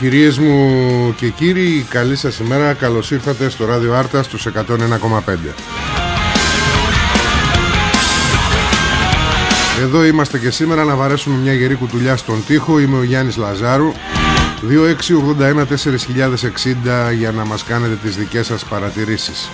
Κυρίες μου και κύριοι, καλή σας ημέρα, καλώς ήρθατε στο Ράδιο Άρτα στους 101,5 Εδώ είμαστε και σήμερα να βαρέσουμε μια γερή κουτουλιά στον τοίχο. Είμαι ο Γιάννης Λαζάρου. 2681-4060 για να μας κάνετε τις δικές σας παρατηρήσεις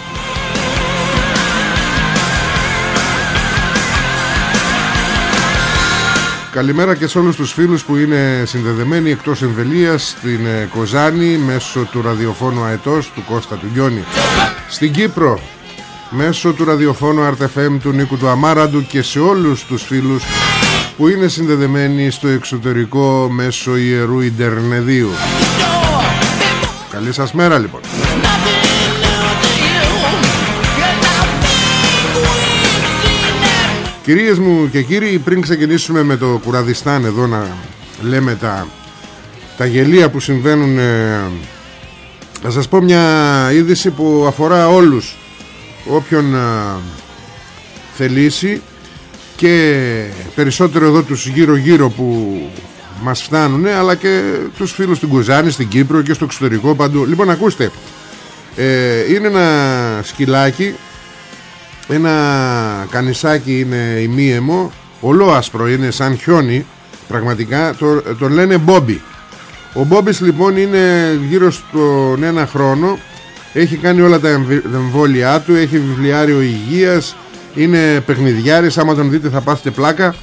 Καλημέρα και σε όλους τους φίλους που είναι συνδεδεμένοι εκτός εμβελίας στην ε, Κοζάνη μέσω του ραδιοφώνου Αετός του Κώστα του Γιώνη στην Κύπρο μέσω του ραδιοφώνου Αρτεφέμ του Νίκου του Αμάραντου και σε όλους τους φίλους που είναι συνδεδεμένοι στο εξωτερικό μέσω Ιερού Ιντερνεδίου. Καλή σας μέρα λοιπόν Κυρίες μου και κύριοι πριν ξεκινήσουμε με το Κουραδιστάν εδώ να λέμε τα, τα γελία που συμβαίνουν ε, θα σας πω μια είδηση που αφορά όλους όποιον ε, θελήσει και περισσότερο εδώ τους γύρω γύρω που μας φτάνουν αλλά και τους φίλους στην Κουζάνη, στην Κύπρο και στο εξωτερικό παντού. Λοιπόν ακούστε ε, είναι ένα σκυλάκι ένα κανισάκι είναι ημίαιμο ολόασπρο είναι σαν χιόνι πραγματικά το, τον λένε Μπόμπι. Ο Μπόμπις λοιπόν είναι γύρω στον ένα χρόνο έχει κάνει όλα τα εμβόλια του έχει βιβλιάριο υγείας είναι παιχνιδιάρης άμα τον δείτε θα πάθετε πλάκα.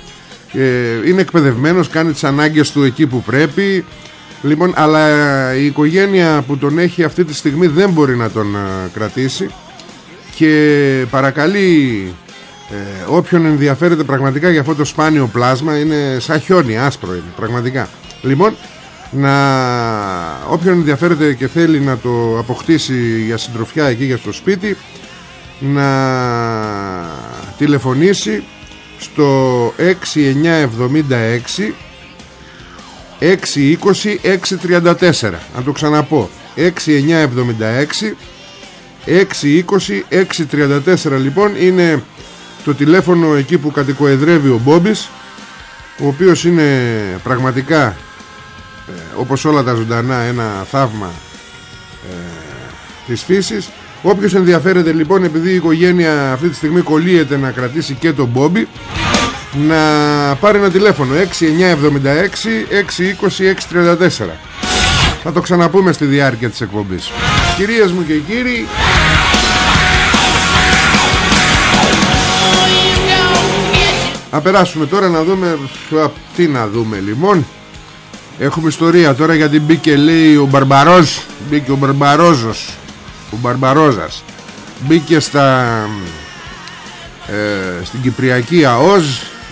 Ε, είναι εκπαιδευμένος κάνει τις ανάγκες του εκεί που πρέπει. Λοιπόν αλλά η οικογένεια που τον έχει αυτή τη στιγμή δεν μπορεί να τον ε, κρατήσει και παρακαλεί ε, όποιον ενδιαφέρεται πραγματικά για αυτό το σπάνιο πλάσμα είναι σαν χιόνι άσπρο είναι πραγματικά. Λοιπόν να όποιον ενδιαφέρεται και θέλει να το αποκτήσει για συντροφιά εκεί για στο σπίτι να τηλεφωνήσει στο 6976 620 634 να το ξαναπώ. 6976 620-634 λοιπόν είναι το τηλέφωνο εκεί που κατοικοεδρεύει ο Μπόμπης ο οποίος είναι πραγματικά ε, όπως όλα τα ζωντανά ένα θαύμα ε, της φύσης. Όποιος ενδιαφέρεται λοιπόν επειδή η οικογένεια αυτή τη στιγμή κολλείεται να κρατήσει και τον Μπόμπι να πάρει ένα τηλέφωνο. 6976 620 634 θα το ξαναπούμε στη διάρκεια της εκπομπής Κυρίες μου και κύριοι Να περάσουμε τώρα να δούμε Τι να δούμε λοιπόν. Έχουμε ιστορία τώρα γιατί μπήκε λέει ο Μπαρμπαρός Μπήκε ο Μπαρμπαρόζος Ο Μπαρμπαρόζας. Μπήκε στα ε, Στην Κυπριακή ΑΟΖ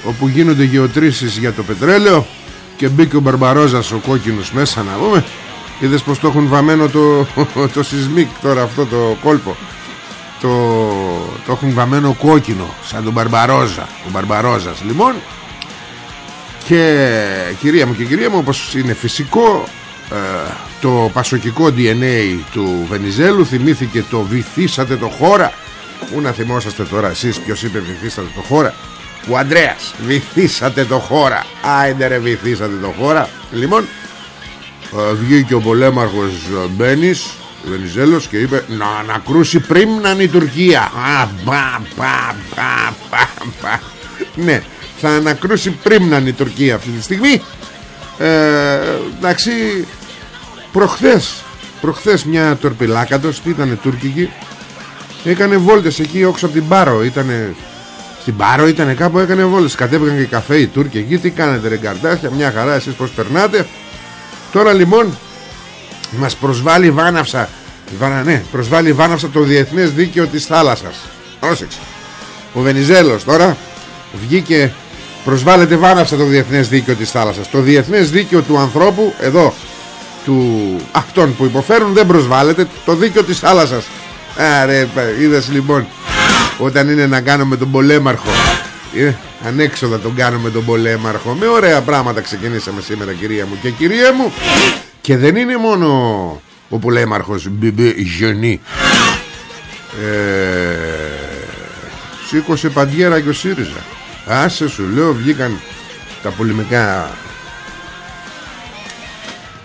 Όπου γίνονται γεωτρήσεις για το πετρέλαιο Και μπήκε ο Μπαρμπαρόζας ο κόκκινος μέσα να δούμε Είδες πως το έχουν βαμμένο το, το σεισμίκ τώρα αυτό το κόλπο. Το, το έχουν βαμμένο κόκκινο σαν τον Μπαρμπαρόζα. Ο Μπαρμπαρόζας λοιπόν. Και κυρία μου και κυρία μου όπως είναι φυσικό ε, το πασοκικό DNA του Βενιζέλου θυμήθηκε το βυθίσατε το χώρα Πού να θυμόσαστε τώρα εσείς ποιος είπε βυθίσατε το χώρα Ο Αντρέας Βυθίσατε το χώρα Άιντε ρε βυθίσατε το χώρα Λοιπόν ε, Βγήκε ο πολέμαρχος Μπένης Βενιζέλος και είπε να ανακρούσει πρίμναν η Τουρκία Α, πα, πα, πα, πα, πα. Ναι θα ανακρούσει πρίμναν η Τουρκία αυτή τη στιγμή. Ε, εντάξει προχθές προχθές μια τορπιλάκατος τι ήτανε τουρκική Έκανε βόλτες εκεί όξω από την Πάρο Ήτανε στην Πάρο ήτανε κάπου έκανε βόλτες. Κατέβηκαν και καφέ οι Τούρκοι εκεί Τι κάνετε ρε γκαρτάσια μια χαρά εσείς πως περνάτε Τώρα λοιπόν Μας προσβάλλει βάναυσα Βανα, ναι, προσβάλλει βάναυσα το διεθνές δίκαιο της θάλασσας. Πρόσεξε. Ο Βενιζέλος τώρα Βγήκε Προσβάλλεται βάναυσα το διεθνές δίκαιο της θάλασσας. Το διεθνές δίκαιο του ανθρώπου Εδώ του αυτών που υποφέρουν δεν προσβάλλεται. Το δίκαιο της θάλασσας. Άρε είδες λοιπόν Όταν είναι να κάνουμε τον πολέμαρχο ε, Ανέξοδα τον κάνουμε τον πολέμαρχο. Με ωραία πράγματα ξεκινήσαμε σήμερα κυρία μου Και κυρία μου. Και δεν είναι μόνο ο πολέμαρχος Μπιμπι Γενή ε, Σήκωσε παντιέρα και ο ΣΥΡΙΖΑ. Άσε σου λέω βγήκαν Τα πολεμικά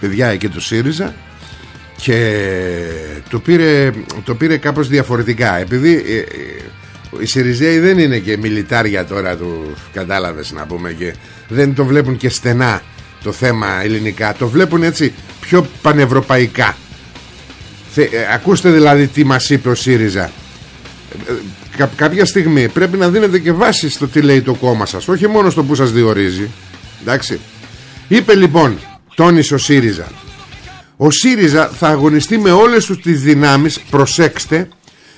Παιδιά εκεί του ΣΥΡΙΖΑ και το πήρε, το πήρε κάπως διαφορετικά. Επειδή ε, ε, οι Σιριζέοι δεν είναι και μιλιτάρια τώρα του κατάλαβες να πούμε και δεν το βλέπουν και στενά το θέμα ελληνικά. Το βλέπουν έτσι πιο πανευρωπαϊκά. Θε, ε, ακούστε δηλαδή τι μας είπε ο ΣΥΡΙΖΑ Κα, κάποια στιγμή πρέπει να δίνετε και βάση στο τι λέει το κόμμα σας όχι μόνο στο που σας διορίζει εντάξει. Είπε λοιπόν τόνισε ο ΣΥΡΙΖΑ ο ΣΥΡΙΖΑ θα αγωνιστεί με όλες τους τις δυνάμεις Προσέξτε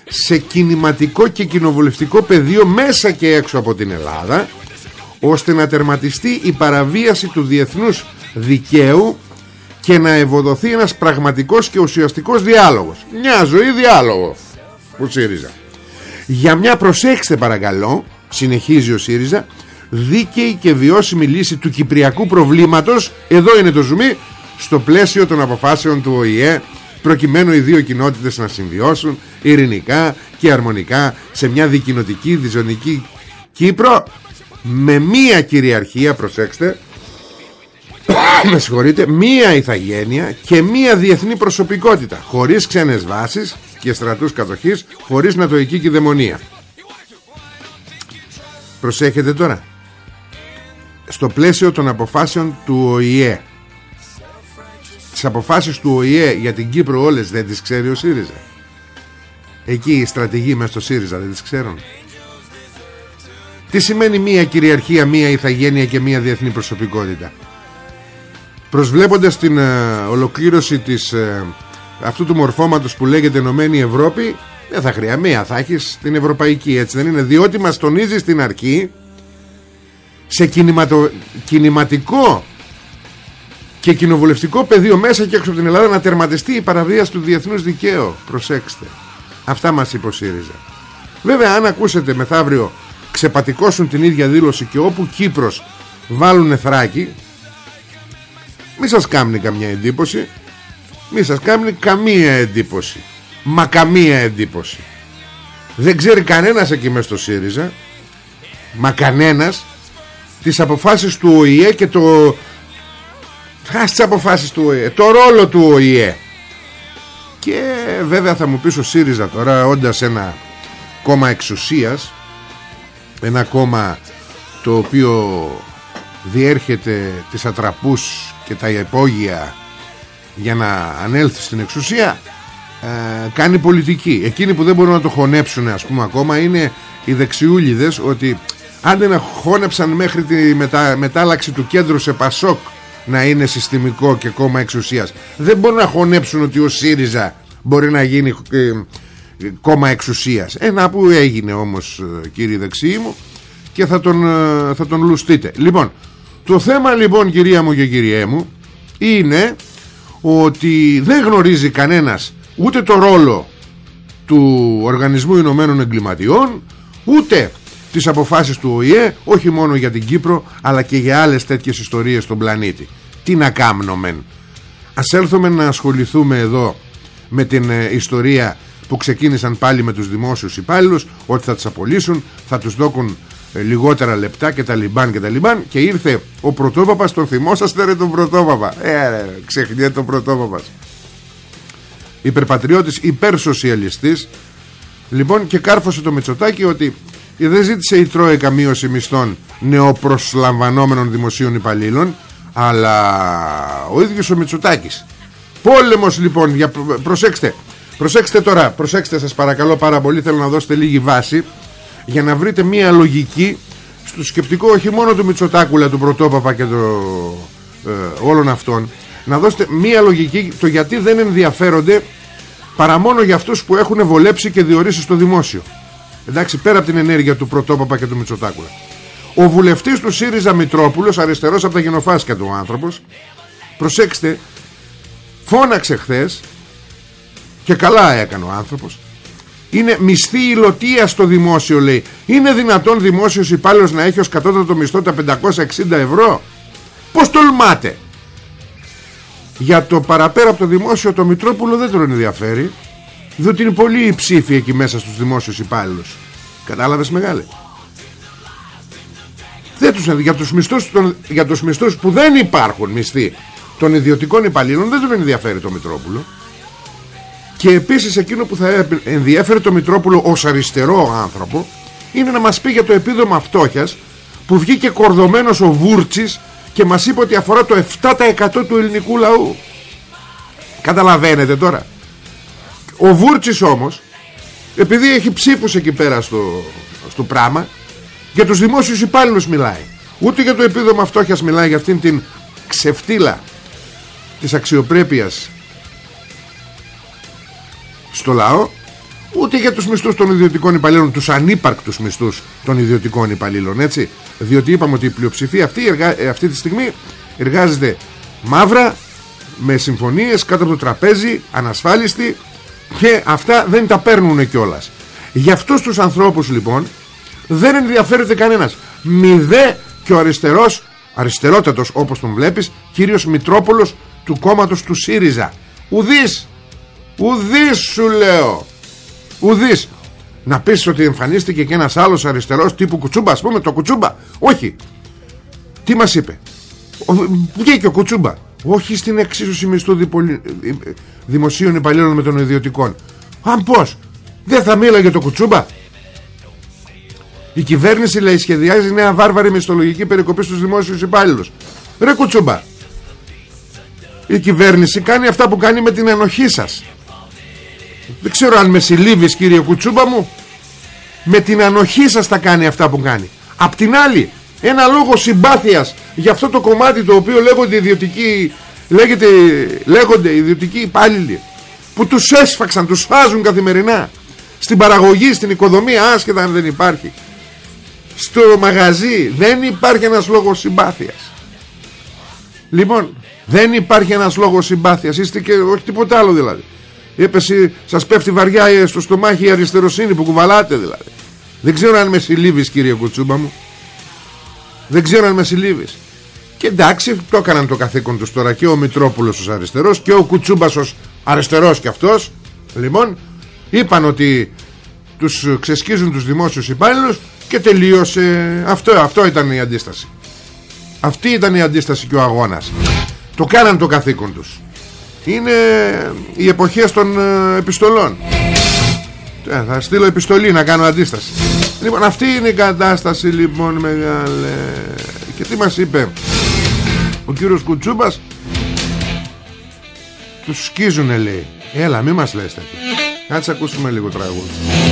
Σε κινηματικό και κοινοβουλευτικό πεδίο Μέσα και έξω από την Ελλάδα Ώστε να τερματιστεί η παραβίαση του διεθνούς δικαίου Και να ευοδοθεί ένας πραγματικός και ουσιαστικός διάλογος. Μια ζωή διάλογο Ο ΣΥΡΙΖΑ. Για μια προσέξτε παρακαλώ Συνεχίζει ο ΣΥΡΙΖΑ Δίκαιη και βιώσιμη λύση του κυπριακού προβλήματος Εδώ είναι το ζουμί στο πλαίσιο των αποφάσεων του ΟΗΕ προκειμένου οι δύο κοινότητες να συμβιώσουν ειρηνικά και αρμονικά σε μια δικοινοτική διζωνική Κύπρο με μία κυριαρχία προσέξτε με συγχωρείτε μία ηθαγένεια και μία διεθνή προσωπικότητα χωρίς ξένες βάσεις και στρατούς κατοχής χωρίς νατοική κυδαιμονία. Προσέχετε τώρα. Στο πλαίσιο των αποφάσεων του ΟΗΕ τις αποφάσεις του ΟΗΕ για την Κύπρο όλες δεν τις ξέρει ο ΣΥΡΙΖΑ. Εκεί οι στρατηγοί μες στο ΣΥΡΙΖΑ δεν τις ξέρουν. Τι σημαίνει μία κυριαρχία, μία ηθαγένεια και μία διεθνή προσωπικότητα; Προσβλέποντας την ε, ολοκλήρωση της, ε, αυτού του μορφώματος που λέγεται Ενωμένη Ευρώπη δεν θα χρειάζεται μία θα έχεις την Ευρωπαϊκή έτσι δεν είναι; Διότι μας τονίζεις στην αρχή σε κινηματο, κινηματικό και κοινοβουλευτικό πεδίο μέσα και έξω από την Ελλάδα να τερματιστεί η παραβίαση του διεθνούς δικαίου. Προσέξτε. Αυτά μας είπε ο ΣΥΡΙΖΑ. Βέβαια αν ακούσετε μεθαύριο ξεπατικώσουν την ίδια δήλωση και όπου Κύπρος βάλουν θράκι μη σας κάνει καμιά εντύπωση μη σας κάνει καμία εντύπωση μα καμία εντύπωση δεν ξέρει κανένας εκεί μέσα στο ΣΥΡΙΖΑ μα κανένας τις αποφάσεις του ΟΗΕ και το, Χάσει τις αποφάσεις του ΟΗΕ Το ρόλο του ΟΗΕ. Και βέβαια θα μου πεις ο ΣΥΡΙΖΑ τώρα Όντας ένα κόμμα εξουσίας Ένα κόμμα Το οποίο Διέρχεται τις ατραπούς Και τα υπόγεια Για να ανέλθει στην εξουσία ε, Κάνει πολιτική. Εκείνοι που δεν μπορούν να το χωνέψουν Ας πούμε ακόμα είναι οι δεξιούλιδες Ότι αν δεν χώνεψαν μέχρι τη μετα... μετάλλαξη του κέντρου σε Πασόκ να είναι συστημικό και κόμμα εξουσίας. Δεν μπορούν να χωνέψουν ότι ο ΣΥΡΙΖΑ μπορεί να γίνει ε, κόμμα εξουσίας. Ένα που έγινε όμως ε, κύριε δεξί μου και θα τον, ε, θα τον λουστείτε. Λοιπόν το θέμα λοιπόν κυρία μου και κυριέ μου είναι ότι δεν γνωρίζει κανένας ούτε το ρόλο του Οργανισμού Ηνωμένων Εγκληματιών ούτε τις αποφάσεις του ΟΗΕ όχι μόνο για την Κύπρο αλλά και για άλλες τέτοιες ιστορίες στον πλανήτη τι να κάνουμε μεν. Ας έλθουμε να ασχοληθούμε εδώ με την ε, ιστορία που ξεκίνησαν πάλι με τους δημόσιους υπάλληλους ότι θα τους απολύσουν θα τους δώκουν ε, λιγότερα λεπτά και τα λιμπάν και τα λιμπάν και ήρθε ο πρωτόπαπας τον θυμόσαστε ρε τον πρωτόπαπα. Ε ρε ξεχνιέται τον πρωτόπαπας. Υπερπατριώτης υπερσοσιαλιστής. Λοιπόν και κάρφωσε το Μητσοτάκι ότι δεν ζήτησε η Τρόικα μείωση μισθών νεοπροσλαμβανόμενων δημοσίων υπαλλήλων αλλά ο ίδιος ο Μητσοτάκης. Πόλεμος λοιπόν για... προσέξτε προσέξτε τώρα προσέξτε σας παρακαλώ πάρα πολύ θέλω να δώσετε λίγη βάση για να βρείτε μία λογική στο σκεπτικό όχι μόνο του Μητσοτάκουλα του Πρωτόπαπα και το, ε, όλων αυτών. Να δώσετε μία λογική το γιατί δεν ενδιαφέρονται παρά μόνο για αυτούς που έχουν βολέψει και διορίσει στο δημόσιο. Εντάξει πέρα από την ενέργεια του Πρωτόπαπα και του Μητσοτάκουλα ο βουλευτής του ΣΥΡΙΖΑ Μητρόπουλος αριστερός από τα γενοφάσκια του άνθρωπος προσέξτε φώναξε χθες και καλά έκανε ο άνθρωπος. Είναι μισθή υλωτία στο δημόσιο λέει. Είναι δυνατόν δημόσιος υπάλληλος να έχει ως κατώτατο μισθό τα 560 ευρώ; Πως τολμάτε; Για το παραπέρα από το δημόσιο το Μητρόπουλο δεν τον ενδιαφέρει διότι είναι πολύ υψήφοι εκεί μέσα στους δημόσιους υπάλληλους. Κατάλαβες μεγάλε; Δεν τους, για, τους μισθούς, τον, για τους μισθούς που δεν υπάρχουν μισθοί των ιδιωτικών υπαλλήλων δεν τον ενδιαφέρει το Μητρόπουλο και επίσης εκείνο που θα ενδιαφέρει το Μητρόπουλο ως αριστερό άνθρωπο είναι να μας πει για το επίδομα φτώχειας που βγήκε κορδωμένος ο Βούρτσης και μας είπε ότι αφορά το 7% του ελληνικού λαού. Καταλαβαίνετε τώρα. Ο Βούρτσης όμως, επειδή έχει ψήφους εκεί πέρα στο, στο πράγμα, για τους δημόσιους υπάλληλους μιλάει. Ούτε για το επίδομα φτώχειας μιλάει για αυτήν την ξεφτύλα της αξιοπρέπειας στο λαό ούτε για τους μισθούς των ιδιωτικών υπαλλήλων τους ανύπαρκτους μισθούς των ιδιωτικών υπαλλήλων έτσι διότι είπαμε ότι η πλειοψηφία αυτή, ε, αυτή τη στιγμή εργάζεται μαύρα με συμφωνίες κάτω από το τραπέζι ανασφάλιστη και αυτά δεν τα παίρνουν κιόλας. για αυτούς τους ανθρώπους λοιπόν δεν ενδιαφέρεται κανένας. Μηδέ και ο αριστερός αριστερότατος όπως τον βλέπεις κύριος Μητρόπολος του κόμματος του ΣΥΡΙΖΑ. Ουδής ουδής σου λέω. Ουδής. Να πεις ότι εμφανίστηκε και ένας άλλος αριστερός Τύπου κουτσούμπα ας πούμε το κουτσούμπα. Όχι. Τι μας είπε; Βγήκε ο κουτσούμπα. Όχι στην εξίσωση μισθού διπολι... δημοσίων υπαλλήλων με των ιδιωτικών. Αν πως Δεν θα μίλαγε το κουτσούμπα; Η κυβέρνηση λέει σχεδιάζει νέα βάρβαρη μισθολογική περικοπή στους δημόσιους υπάλληλους. Ρε κουτσούμπα. Η κυβέρνηση κάνει αυτά που κάνει με την ενοχή σας. Δεν ξέρω αν με συλλήβεις κύριε Κουτσούμπα μου. Με την ανοχή σας θα κάνει αυτά που κάνει. Απ' την άλλη Ένα λόγο συμπάθειας Για αυτό το κομμάτι το οποίο λέγονται ιδιωτικοί λέγεται, Λέγονται ιδιωτικοί υπάλληλοι Που τους έσφαξαν Τους φάζουν καθημερινά. Στην παραγωγή, στην οικοδομία Άσχετα αν δεν υπάρχει Στο μαγαζί Δεν υπάρχει ένας λόγος συμπάθειας Λοιπόν δεν υπάρχει ένας λόγος συμπάθειας Είστε και όχι τίποτα άλλο δηλαδή Έπεσε, σας πέφτει βαριά ε, στο στομάχι η αριστεροσύνη που κουβαλάτε δηλαδή. Δεν ξέρω αν με συλλήβεις κύριε Κουτσούμπα μου. Δεν ξέρω αν με συλλήβεις. Και εντάξει, το έκαναν το καθήκον τους τώρα και ο Μητρόπουλος ως αριστερός και ο Κουτσούμπας ως αριστερός και αυτός. Λοιπόν, είπαν ότι τους ξεσκίζουν τους δημόσιους υπάλληλους και τελείωσε. Αυτό, αυτό ήταν η αντίσταση. Αυτή ήταν η αντίσταση και ο αγώνας. Το κάναν το καθήκον τους. Είναι οι εποχές των ε, επιστολών. Ε, θα στείλω επιστολή να κάνω αντίσταση. Λοιπόν αυτή είναι η κατάσταση λοιπόν μεγάλε. Και τι μας είπε ο κύριος Κουτσούμπας; Τους σκίζουνε λέει. Έλα μη μας λες τέτοιο κάτσε ακούσουμε λίγο τραγούδι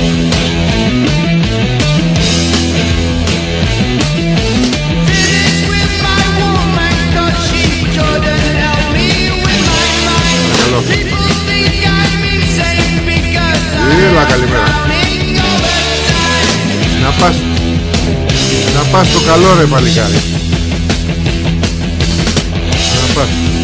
Έλα καλημέρα. Να πας Να πας στο καλό ρε παλικάρι. Να πας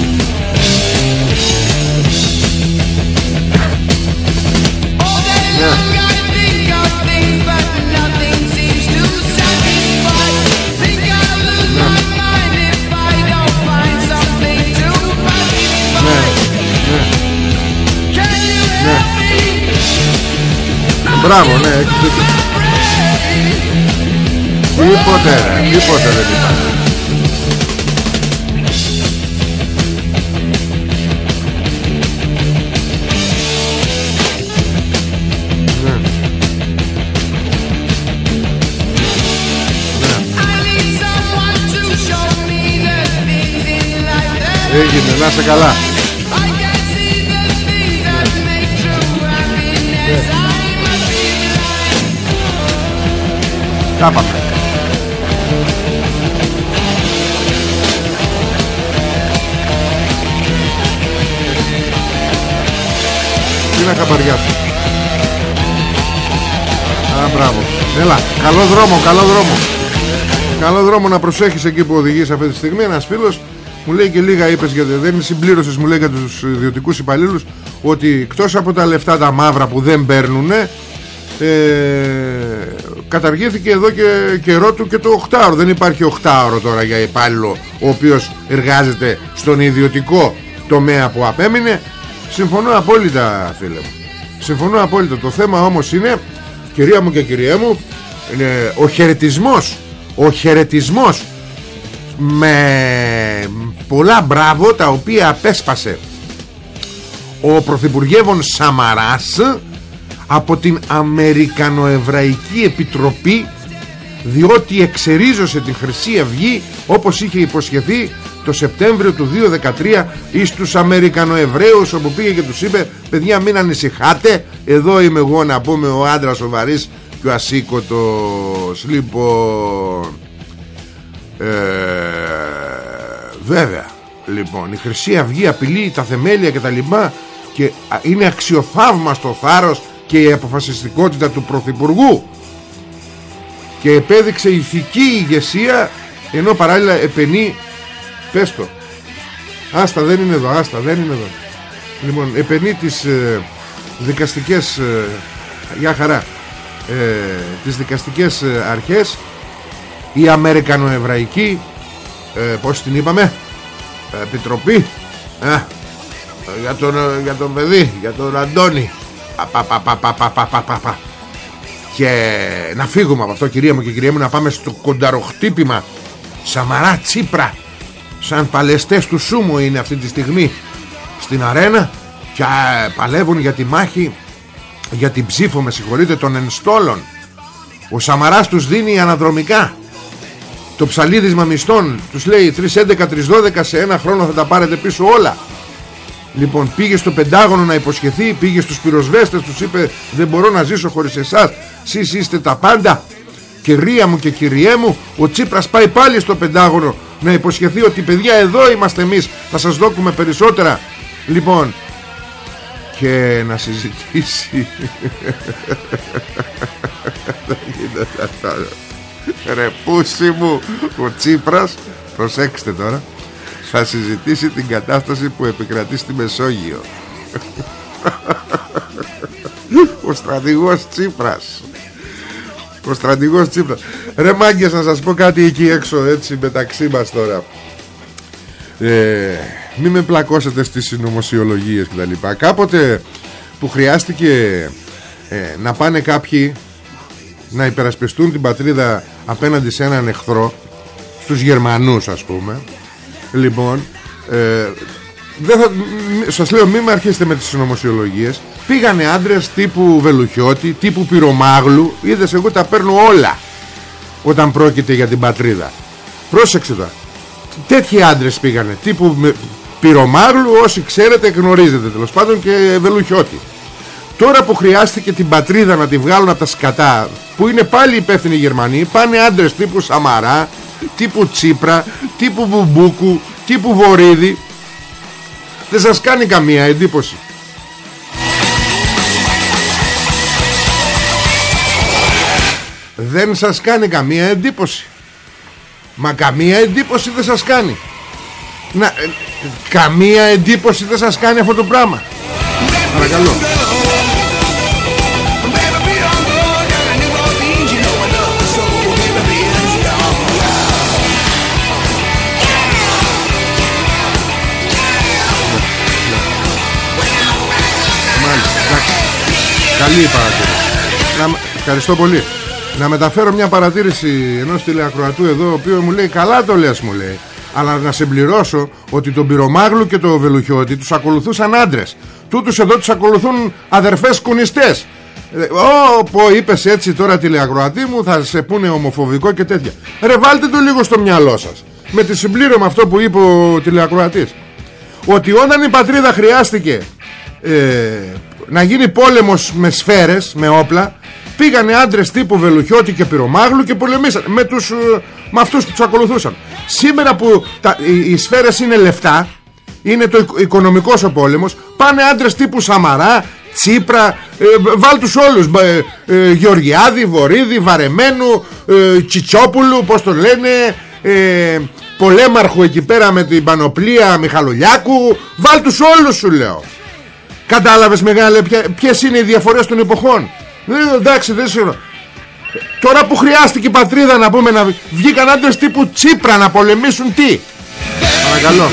Μπράβο ναι έχεις δίκιο Τίποτε ρε Τίποτε δεν υπάρχει. Έγινε, να σε καλά Κάπαμε Τι να καπαριάσω Α, μπράβο. Έλα, καλό δρόμο, καλό δρόμο. Καλό δρόμο να προσέχεις εκεί που οδηγείς αυτή τη στιγμή. Ένας φίλος μου λέει και λίγα είπες γιατί δεν συμπλήρωσες μου λέει για τους ιδιωτικούς υπαλλήλους ότι εκτός από τα λεφτά τα μαύρα που δεν παίρνουν ε, καταργήθηκε εδώ και καιρό του και το 8ωρο δεν υπάρχει 8ωρο τώρα για υπάλληλο ο οποίος εργάζεται στον ιδιωτικό τομέα που απέμεινε. Συμφωνώ απόλυτα φίλε μου. Συμφωνώ απόλυτα. Το θέμα όμως είναι κυρία μου και κυρία μου είναι ο χαιρετισμός. ο χαιρετισμός με πολλά μπράβο τα οποία απέσπασε ο Πρωθυπουργεύων Σαμαράς από την Αμερικανοεβραϊκή Επιτροπή διότι εξερίζωσε την Χρυσή Αυγή όπως είχε υποσχεθεί το Σεπτέμβριο του 2013 εις τους Αμερικανοεβραίους όπου πήγε και τους είπε παιδιά μην ανησυχάτε εδώ είμαι εγώ να πούμε ο άντρας ο βαρύς και ο ασήκωτος λοιπόν ε, βέβαια λοιπόν η Χρυσή Αυγή απειλεί τα θεμέλια και τα λιμά και είναι αξιοθαύμαστο θάρρος και η αποφασιστικότητα του Πρωθυπουργού και επέδειξε ηθική ηγεσία ενώ παράλληλα επενεί πες το. Άστα δεν είναι εδώ άστα δεν είναι εδώ. Λοιπόν επενεί τις ε, δικαστικές ε, για χαρά ε, τις δικαστικές ε, αρχές η Αμερικανοεβραϊκή ε, πως την είπαμε επιτροπή ε, για, τον, για τον παιδί για τον Αντώνη και να φύγουμε από αυτό κυρία μου και κυρία μου να πάμε στο κονταροχτύπημα Σαμαρά Τσίπρα. Σαν παλαιστές του Σούμου είναι αυτή τη στιγμή στην αρένα και παλεύουν για τη μάχη για την ψήφο με συγχωρείτε των ενστόλων. Ο Σαμαράς τους δίνει αναδρομικά. Το ψαλίδισμα μισθών τους λέει 3.11, 3.12 σε ένα χρόνο θα τα πάρετε πίσω όλα λοιπόν πήγε στο Πεντάγωνο να υποσχεθεί πήγε στους πυροσβέστες τους είπε δεν μπορώ να ζήσω χωρίς εσάς. Εσείς είστε τα πάντα κυρία μου και κυριέ μου ο Τσίπρας πάει πάλι στο Πεντάγωνο να υποσχεθεί ότι παιδιά εδώ είμαστε εμείς. Θα σας δώκουμε περισσότερα λοιπόν και να συζητήσει. Ρε πούσι μου Ο Τσίπρας. Προσέξτε τώρα Θα συζητήσει την κατάσταση που επικρατεί στη Μεσόγειο. Ο στρατηγός Τσίπρας. Ο στρατηγός Τσίπρας. Ρε μάγκες να σας πω κάτι εκεί έξω Έτσι μεταξύ μας τώρα. Ε, Μην με πλακώσετε στις συνωμοσιολογίες και τα λοιπά. Κάποτε που χρειάστηκε ε, να πάνε κάποιοι να υπερασπιστούν την πατρίδα απέναντι σε έναν εχθρό στους Γερμανούς ας πούμε λοιπόν ε, δεν θα, σας λέω μην με αρχίσετε με τις συνωμοσιολογίες. Πήγανε άντρες τύπου Βελουχιώτη τύπου Πυρομάγλου. Είδες εγώ τα παίρνω όλα όταν πρόκειται για την πατρίδα. Πρόσεξε τα τέτοιοι άντρες πήγανε τύπου Πυρομάγλου όσοι ξέρετε γνωρίζετε τέλος πάντων και Βελουχιώτη. Τώρα που χρειάστηκε την πατρίδα να τη βγάλουν από τα σκατά Που είναι πάλι υπεύθυνοι οι Γερμανοί Πάνε άντρες τύπου Σαμαρά Τύπου Τσίπρα Τύπου Μπουμπούκου Τύπου Βορύδη. Δεν σας κάνει καμία εντύπωση. Δεν σας κάνει καμία εντύπωση. Μα καμία εντύπωση δεν σας κάνει. Να, ε, Καμία εντύπωση δεν σας κάνει αυτό το πράγμα. Παρακαλώ Καλή η παρατήρηση. Ευχαριστώ πολύ. Να μεταφέρω μια παρατήρηση ενός τηλεακροατού εδώ Ο οποίος μου λέει καλά το λες μου λέει. Αλλά να συμπληρώσω ότι τον Πυρομάγλου και το Βελουχιώτη Τους ακολουθούσαν άντρες. Τούτους εδώ τους ακολουθούν αδερφές κουνιστές. Ω, είπες έτσι τώρα τηλεακροατή μου Θα σε πούνε ομοφοβικό και τέτοια. Ρε βάλτε το λίγο στο μυαλό σας. Με τη συμπλήρωμα αυτό που είπε ο τηλεακροατής. Ότι όταν η πατρίδα χρειάστηκε ε, Να γίνει πόλεμος με σφαίρες Με όπλα. Πήγανε άντρες τύπου Βελουχιώτη και Πυρομάγλου Και πολεμήσαν με, τους, ε, με αυτούς που τους ακολουθούσαν. Σήμερα που τα, οι, οι σφαίρες είναι λεφτά είναι το οικονομικός ο πόλεμος πάνε άντρες τύπου Σαμαρά Τσίπρα ε, βάλ τους όλους. Ε, ε, Γεωργιάδη, Βορύδη, Βαρεμένου ε, Τσιτσόπουλου πως το λένε ε, Πολέμαρχου εκεί πέρα με την πανοπλία Μιχαλολιάκου. Βάλ τους όλους σου λέω κατάλαβες μεγάλε ποιες είναι οι διαφορές των εποχών; Ε, εντάξει δεν ξέρω Τώρα που χρειάστηκε η πατρίδα να πούμε να βγήκαν άντρες τύπου Τσίπρα να πολεμήσουν τι; Παρακαλώ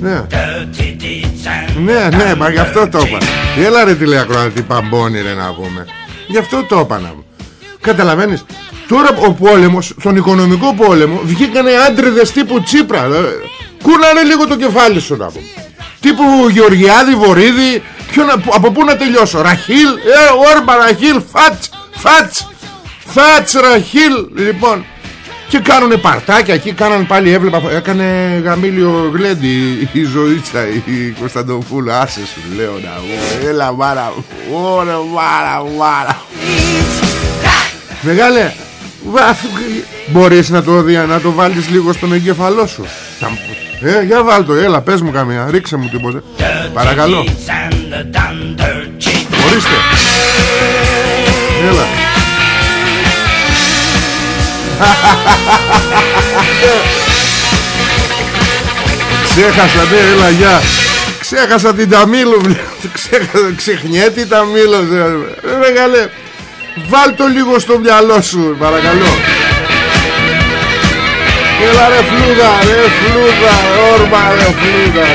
Ναι. Ναι, ναι, μα γι' αυτό το είπα. Έλα ρε τηλεακροατή παμπώνει ρε να πούμε. Γι' αυτό το είπα να μου. Καταλαβαίνεις; Τώρα ο πόλεμος, στον οικονομικό πόλεμο, βγήκανε άντριδες τύπου Τσίπρα. Ε, κούνανε λίγο το κεφάλι σου να πούμε. Τύπου Γεωργιάδη, Βορύδη, από πού να τελειώσω. Ραχίλ, ε, όρμα, Ραχίλ, φάτς, φάτς, φάτς, Ραχίλ. Λοιπόν, και κάνουνε παρτάκια εκεί κάνανε πάλι έβλεπα Έκανε γαμήλιο γλέντι η ζωήτσα η Κωνσταντοπούλου Άσε σου λέω να μου Έλα μάρα Ωρε μάρα μάρα Μεγάλε Μπορείς να το, να το βάλεις λίγο στον εγκέφαλό σου. Ε, για βάλ το, έλα πες μου καμία Ρίξε μου τίποτε Παρακαλώ. Ορίστε. Έλα. Ξέχασα ναι έλα γεια. Ξέχασα την Ταμίλου Ξέχασα ξεχνιέται η Ταμίλου ε, Μεγάλε Βάλ το λίγο στο μυαλό σου Παρακαλώ. Έλα ρε φλούδα Ρε φλούδα Όρμα ρε φλούδα.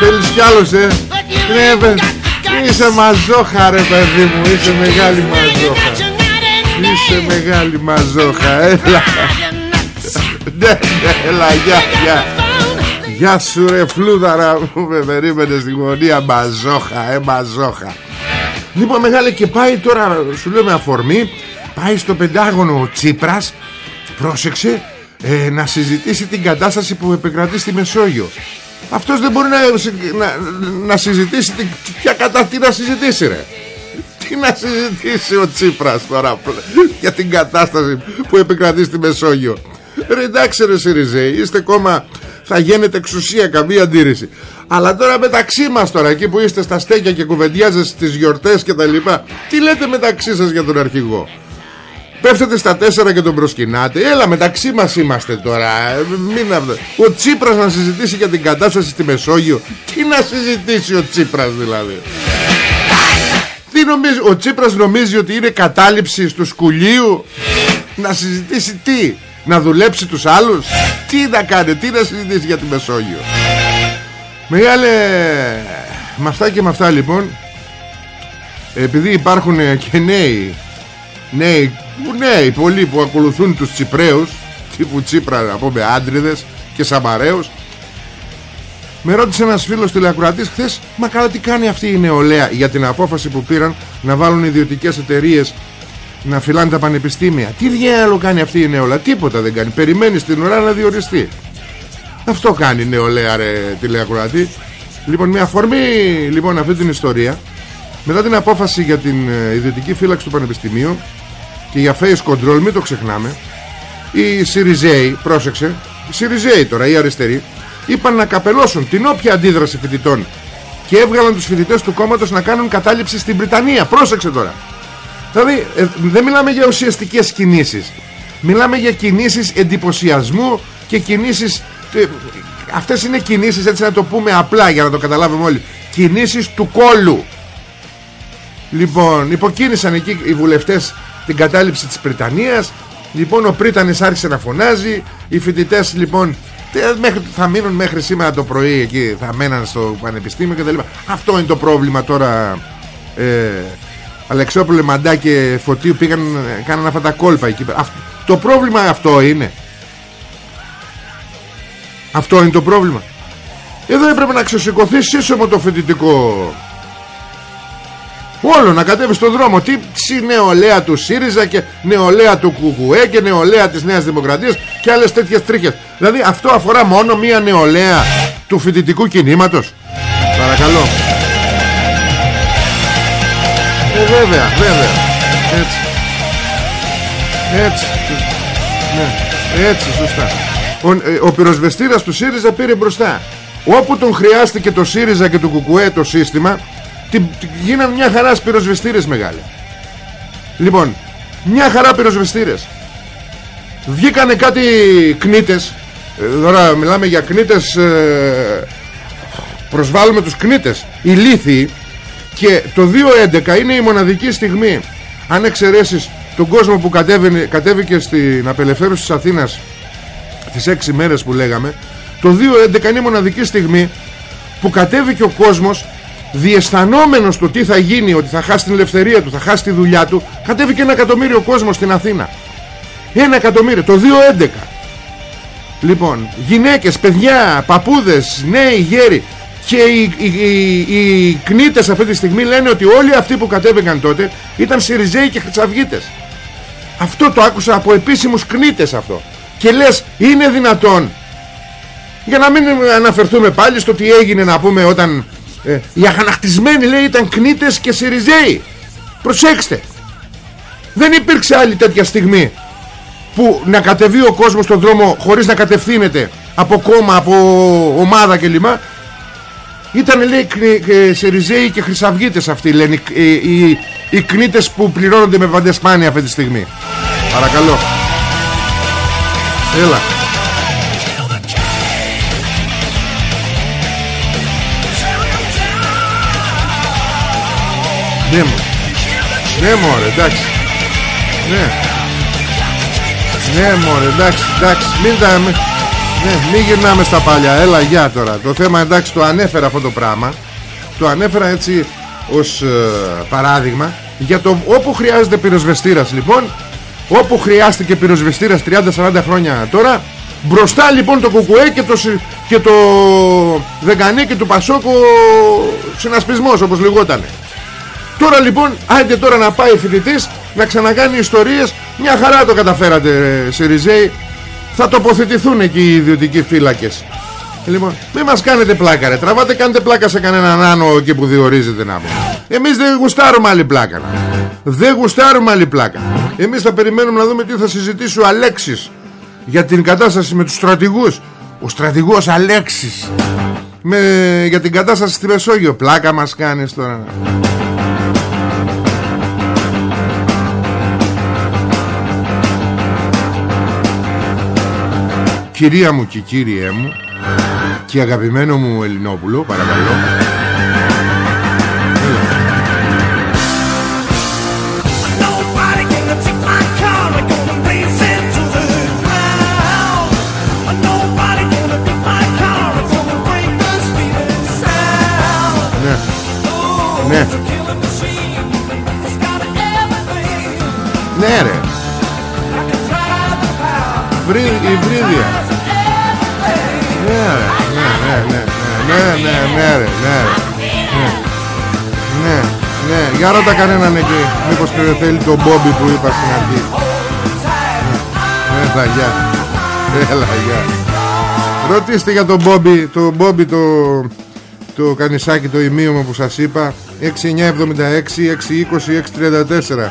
Θέλεις κι άλλος ε; Ναι Είσαι μαζόχα ρε παιδί μου Είσαι μεγάλη μαζόχα. Είσαι μεγάλη μαζόχα Έλα. Ναι ναι έλα γεια γεια Γεια σου ρε φλούδαρα που με περίμενες στη γωνία Μαζόχα ε μαζόχα Λοιπόν μεγάλε και πάει τώρα Σου λέω με αφορμή Πάει στο πεντάγωνο ο Τσίπρας Πρόσεξε ε, να συζητήσει την κατάσταση που επικρατεί στη Μεσόγειο. Αυτός δεν μπορεί να, να, να συζητήσει τι, ποια κατά τι να συζητήσει ρε. Τι να συζητήσει ο Τσίπρας τώρα για την κατάσταση που επικρατεί στη Μεσόγειο. Ρε εντάξει ρε Σιριζέη είστε κόμμα θα γίνετε εξουσία καμία αντίρρηση. Αλλά τώρα μεταξύ μας τώρα εκεί που είστε στα στέκια και κουβεντιάζεστε στις γιορτές και τα λοιπά τι λέτε μεταξύ σας για τον αρχηγό; Πέφτετε στα τέσσερα και τον προσκυνάτε. Έλα μεταξύ μας είμαστε τώρα. Μην Ο Τσίπρας να συζητήσει για την κατάσταση στη Μεσόγειο. Τι να συζητήσει ο Τσίπρας δηλαδή; Τι νομίζει Ο Τσίπρας νομίζει ότι είναι κατάληψη του σκουλίου; Να συζητήσει τι; Να δουλέψει τους άλλους; Τι να κάνει Τι να συζητήσει για τη Μεσόγειο; Μεγάλε Με αυτά και με αυτά λοιπόν Επειδή υπάρχουν και νέοι Νέοι ναι, πολλοί που ακολουθούν τους Τσιπρέους τύπου Τσίπρα να πούμε άντριδες και Σαμαρέους με ρώτησε ένας φίλος τηλεακροατής χθες Μα καλά τι κάνει αυτή η νεολαία Για την απόφαση που πήραν να βάλουν ιδιωτικές εταιρείες Να φυλάνε τα πανεπιστήμια. Τι διάλογο κάνει αυτή η νεολαία Τίποτα δεν κάνει. Περιμένει στην ώρα να διοριστεί. Αυτό κάνει η νεολαία ρε τηλεακροατή. Λοιπόν μια αφορμή λοιπόν αυτή την ιστορία. Μετά την απόφαση για την ε, ιδιωτική φύλαξη του Πανεπιστημίου και για face control μην το ξεχνάμε οι Σιριζέοι πρόσεξε οι Σιριζέοι τώρα οι αριστεροί είπαν να καπελώσουν την όποια αντίδραση φοιτητών και έβγαλαν τους φοιτητές του κόμματος να κάνουν κατάληψη στην Βρυτανία πρόσεξε τώρα δηλαδή ε, δεν μιλάμε για ουσιαστικές κινήσεις. Μιλάμε για κινήσεις εντυπωσιασμού και κινήσεις ε, αυτές είναι κινήσεις έτσι να το πούμε απλά για να το καταλάβουμε όλοι. Κινήσεις του κόλου. Λοιπόν υποκίνησαν εκεί οι βουλευτές την κατάληψη της Πριτανίας. Λοιπόν ο Πρίτανης άρχισε να φωνάζει. Οι φοιτητές λοιπόν μέχρι, θα μείνουν μέχρι σήμερα το πρωί εκεί θα μέναν στο πανεπιστήμιο και τα αυτό είναι το πρόβλημα τώρα ε, Αλεξόπουλε Μαντά και Φωτίου πήγαν κάναν αυτά τα κόλπα εκεί το πρόβλημα αυτό είναι. Αυτό είναι το πρόβλημα. Εδώ έπρεπε να ξεσηκωθεί σύσσωμο το φοιτητικό. Όλο να κατέβει στον δρόμο. Τι νεολαία του ΣΥΡΙΖΑ και νεολαία του ΚΟΚΟΕ και νεολαία της Νέας Δημοκρατίας και άλλες τέτοιες τρίχες. Δηλαδή αυτό αφορά μόνο μία νεολαία του φοιτητικού κινήματος. Παρακαλώ. Ε βέβαια βέβαια. Έτσι. Έτσι. Ναι. Έτσι σωστά. Ο, ε, ο πυροσβεστήρας του ΣΥΡΙΖΑ πήρε μπροστά. Όπου τον χρειάστηκε το ΣΥΡΙΖΑ και το ΚΟΚΟΕ το σύστημα τι, γίναν μια χαρά πυροσβεστήρες μεγάλοι Λοιπόν Μια χαρά πυροσβεστήρες. Βγήκανε κάτι κνίτες ε, Τώρα μιλάμε για κνίτες ε, Προσβάλλουμε τους κνίτες Ηλίθιοι Και το 2011 είναι η μοναδική στιγμή. Αν εξαιρέσεις τον κόσμο που κατέβηκε στην απελευθέρωση της Αθήνας Τις 6 μέρες που λέγαμε Το 2011 είναι η μοναδική στιγμή Που κατέβηκε ο κόσμος διαισθανόμενος το τι θα γίνει ότι θα χάσει την ελευθερία του, θα χάσει τη δουλειά του κατέβηκε ένα εκατομμύριο κόσμο στην Αθήνα. Ένα εκατομμύριο, το 2011 λοιπόν, γυναίκες, παιδιά, παππούδες, νέοι, γέροι και οι, οι, οι, οι κνήτες αυτή τη στιγμή λένε ότι όλοι αυτοί που κατέβηκαν τότε ήταν Σιριζέοι και Χρυσαυγίτες. Αυτό το άκουσα από επίσημους κνήτες αυτό. Και λες είναι δυνατόν. Για να μην αναφερθούμε πάλι στο τι έγινε να πούμε όταν ε, οι αγανακτισμένοι λέει ήταν κνήτες και Σιριζέοι. Προσέξτε. Δεν υπήρξε άλλη τέτοια στιγμή που να κατεβεί ο κόσμος στον δρόμο χωρίς να κατευθύνεται από κόμμα, από ομάδα κλπ ήταν λέει Σιριζέοι και Χρυσαυγίτες αυτοί λένε οι, οι, οι κνήτες που πληρώνονται με βαντεσπάνια αυτή τη στιγμή. Παρακαλώ. Έλα. Ναι μου Ναι μωρέ εντάξει. Ναι. Ναι μωρέ εντάξει εντάξει. Μην τα ναι, μην γυρνάμε στα παλιά. Έλα γεια τώρα. Το θέμα εντάξει το ανέφερα αυτό το πράγμα. Το ανέφερα έτσι ως ε, παράδειγμα Για το όπου χρειάζεται πυροσβεστήρας. Λοιπόν Όπου χρειάστηκε πυροσβεστήρας 30-40 χρόνια τώρα Μπροστά λοιπόν το κουκουέ και το, και το Δεκανή και το Πασόκο Συνασπισμός όπως λιγότανε. Τώρα λοιπόν, άντε τώρα να πάει φοιτητής να ξανακάνει ιστορίες. Μια χαρά το καταφέρατε, Σιριζέη. Θα τοποθετηθούν εκεί οι ιδιωτικοί φύλακες. Λοιπόν, μην μας κάνετε πλάκα ρε. Τραβάτε κάνετε πλάκα σε κανέναν άνω εκεί που διορίζετε να πούμε. Εμείς δεν γουστάρουμε άλλη πλάκα Δεν γουστάρουμε άλλη πλάκα. Εμείς θα περιμένουμε να δούμε τι θα συζητήσει ο Αλέξης Για την κατάσταση με τους στρατηγούς. Ο στρατηγός Αλέξης. Με, Για την κατάσταση στη Μεσόγειο. Πλάκα μας κάνεις τώρα Κυρία μου και κύριέ μου Και αγαπημένο μου Ελληνόπουλο Παρακαλώ. Ναι Ναι. Ναι ρε. Βρύ, η βρύδια ναι, ναι, ναι, ναι, ναι, ναι, ναι, για ρώτα κανέναν εκεί, μήπως θέλει τον Μπόμπι που είπα στην αρχή. Έλα, γεια. Έλα, γεια. Ρωτήστε για τον Μπόμπι, το Μπόμπι το, το κανισάκι το ημείωμα που σας είπα 6976 620 634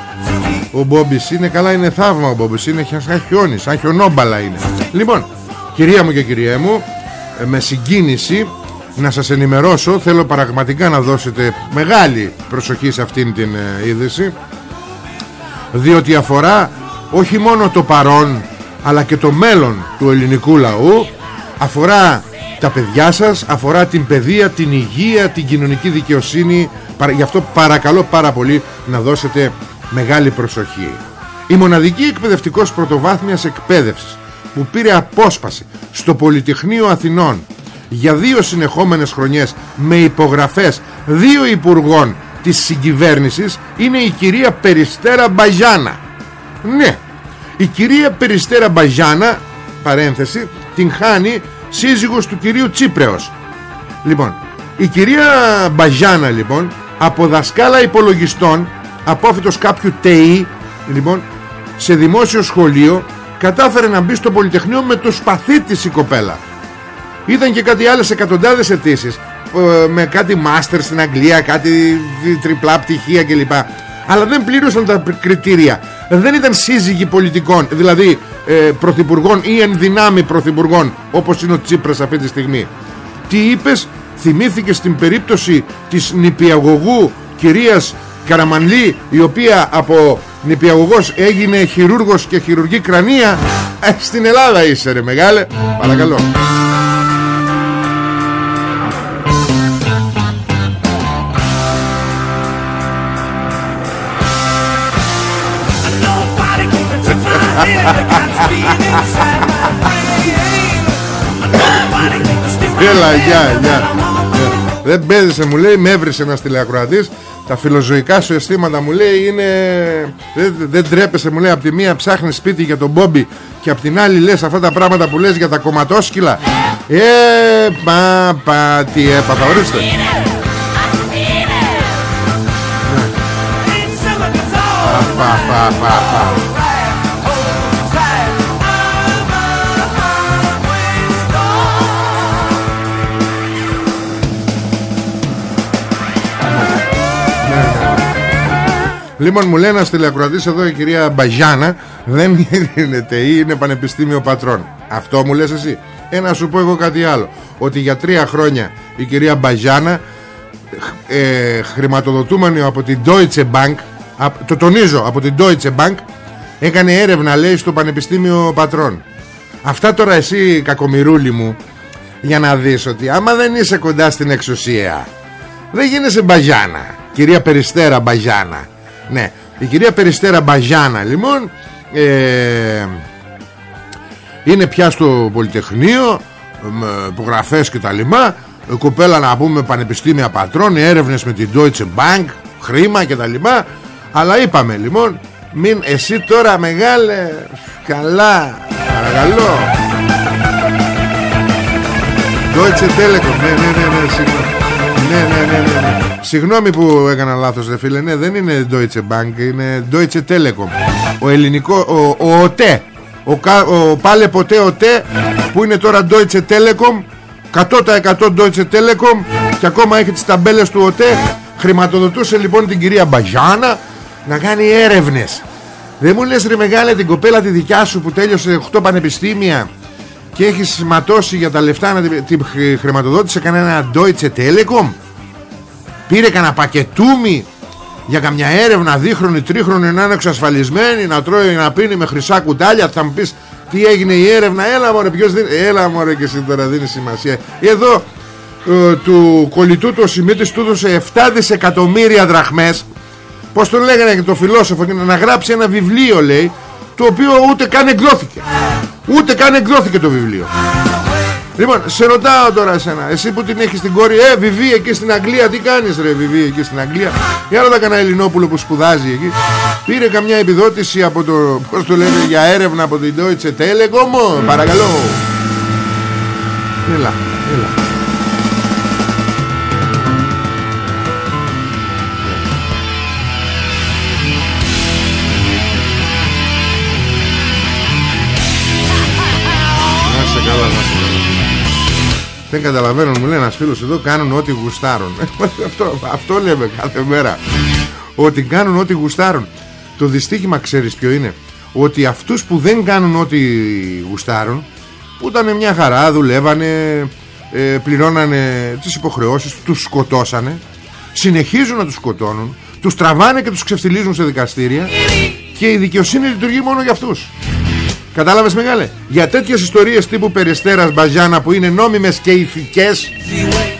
Ο Μπόμπι είναι καλά είναι θαύμα ο Μπόμπι, Είναι σαν χιόνι, σαν χιονόμπαλα είναι Λοιπόν κυρία μου και κυρία μου με συγκίνηση να σας ενημερώσω θέλω πραγματικά να δώσετε μεγάλη προσοχή σε αυτήν την ε, είδηση διότι αφορά όχι μόνο το παρόν αλλά και το μέλλον του ελληνικού λαού αφορά τα παιδιά σας αφορά την παιδεία, την υγεία την κοινωνική δικαιοσύνη. Γι' αυτό παρακαλώ πάρα πολύ να δώσετε μεγάλη προσοχή. Η μοναδική εκπαιδευτικός πρωτοβάθμιας εκπαίδευσης που πήρε απόσπαση στο Πολυτεχνείο Αθηνών για δύο συνεχόμενες χρονιές με υπογραφές δύο υπουργών της συγκυβέρνησης είναι η κυρία Περιστέρα Μπαγιάνα. Ναι, η κυρία Περιστέρα Μπαγιάνα, παρένθεση, την χάνει σύζυγος του κυρίου Τσίπρεως. Λοιπόν, η κυρία Μπαγιάνα λοιπόν, από δασκάλα υπολογιστών, απόφυτος κάποιου ΤΕΙ, λοιπόν, σε δημόσιο σχολείο, κατάφερε να μπει στο Πολυτεχνείο με το σπαθί της η κοπέλα. Ήταν και κάτι άλλες εκατοντάδες αιτήσεις ε, με κάτι μάστερ στην Αγγλία, κάτι τριπλά πτυχία κλπ. Αλλά δεν πλήρωσαν τα κριτήρια. Δεν ήταν σύζυγοι πολιτικών, δηλαδή ε, πρωθυπουργών ή ενδυνάμει πρωθυπουργών, όπως είναι ο Τσίπρας αυτή τη στιγμή. Τι είπες, θυμήθηκε στην περίπτωση της νηπιαγωγού κυρίας Καραμανλή, η οποία από νηπιαγωγός έγινε χειρούργος και χειρουργή κρανία. Ε, στην Ελλάδα είσαι ρε μεγάλε. Παρακαλώ. Έλα, γεια, γεια. Δεν παίζεσαι μου λέει, με έβρισε ένας τηλεακροατής Τα φιλοζωικά σου αισθήματα μου λέει είναι Δεν, δεν τρέπεσαι μου λέει Από τη μία ψάχνεις σπίτι για τον Μπόμπι Και από την άλλη λες αυτά τα πράγματα που λες για τα κομματόσκυλα. Ε, πα, πα, τι έπαθα, ορίστε. Πα, πα, πα, πα. Λοιπόν μου λέει ένας τηλεακροατής εδώ η κυρία Μπαγιάνα Δεν είναι ΤΕΗ είναι πανεπιστήμιο πατρών. Αυτό μου λες εσύ. Ένα σου πω εγώ κάτι άλλο. Ότι για τρία χρόνια η κυρία Μπαγιάνα ε, Χρηματοδοτούμενη από την Deutsche Bank Το τονίζω από την Deutsche Bank Έκανε έρευνα λέει στο πανεπιστήμιο πατρών. Αυτά τώρα εσύ κακομυρούλη μου Για να δεις ότι άμα δεν είσαι κοντά στην εξουσία Δεν γίνεσαι Μπαγιάνα Κυρία Περιστέρα Μπαγιάνα ναι, η κυρία Περιστέρα Μπαγιάνα λοιπόν ε, είναι πια στο Πολυτεχνείο με υπογραφές και τα λιμά κοπέλα να πούμε πανεπιστήμια πατρών έρευνες με την Deutsche Bank χρήμα και τα λιμά αλλά είπαμε λοιπόν μην εσύ τώρα μεγάλε καλά παρακαλώ. Deutsche Telekom ναι ναι ναι ναι συγγνώμη ναι, ναι, ναι, ναι, ναι. Συγγνώμη που έκανα λάθος ρε φίλε. Ναι δεν είναι Deutsche Bank Είναι Deutsche Telekom. Ο ελληνικό Ο, ο ΟΤΕ ο, ο πάλε ποτέ ΟΤΕ Που είναι τώρα Deutsche Telekom 100% Deutsche Telekom Και ακόμα έχει τις ταμπέλες του ΟΤΕ. Χρηματοδοτούσε λοιπόν την κυρία Μπαγιάνα Να κάνει έρευνες. Δεν μου λες ρε μεγάλε την κοπέλα τη δικιά σου Που τέλειωσε 8 πανεπιστήμια; Και έχει σηματώσει για τα λεφτά να την χρηματοδότησε κανένα Deutsche Telekom; Πήρε κανένα πακετούμι για καμιά έρευνα δίχρονη, τρίχρονη να είναι εξασφαλισμένη να τρώει, να πίνει με χρυσά κουτάλια θα μου πεις τι έγινε η έρευνα. Έλα μωρέ ποιος δίνει έλα μωρέ και εσύ τώρα δίνεις σημασία. Εδώ ε, του κολλητού του ο Σιμίτης του έδωσε 7 δισεκατομμύρια δραχμές. Πως τον λέγανε και το φιλόσοφο να γράψει ένα βιβλίο λέει το οποίο ούτε καν εκδόθηκε ούτε καν εκδόθηκε το βιβλίο. Λοιπόν, σε ρωτάω τώρα εσένα Εσύ που την έχεις στην κόρη Ε, Βιβί εκεί στην Αγγλία Τι κάνεις ρε Βιβί εκεί στην Αγγλία; Για να κανένα Ελληνόπουλο που σπουδάζει εκεί. Πήρε καμιά επιδότηση από το Πώς το λένε για έρευνα από την Deutsche Telekom; Παρακαλώ. Έλα, έλα Δεν καταλαβαίνω, μου λέει ένας φίλος εδώ κάνουν ό,τι γουστάρουν. αυτό, αυτό λέμε κάθε μέρα. Ότι κάνουν ό,τι γουστάρουν. Το δυστύχημα ξέρεις ποιο είναι. Ότι αυτούς που δεν κάνουν ό,τι γουστάρουν, που ήταν μια χαρά, δουλεύανε, ε, πληρώνανε τις υποχρεώσεις, τους σκοτώσανε, συνεχίζουν να τους σκοτώνουν, τους τραβάνε και τους ξεφτιλίζουν σε δικαστήρια και η δικαιοσύνη λειτουργεί μόνο για αυτούς. Κατάλαβες μεγάλε; Για τέτοιες ιστορίες τύπου Περιστέρας Μπαζιάνα Που είναι νόμιμες και ηθικές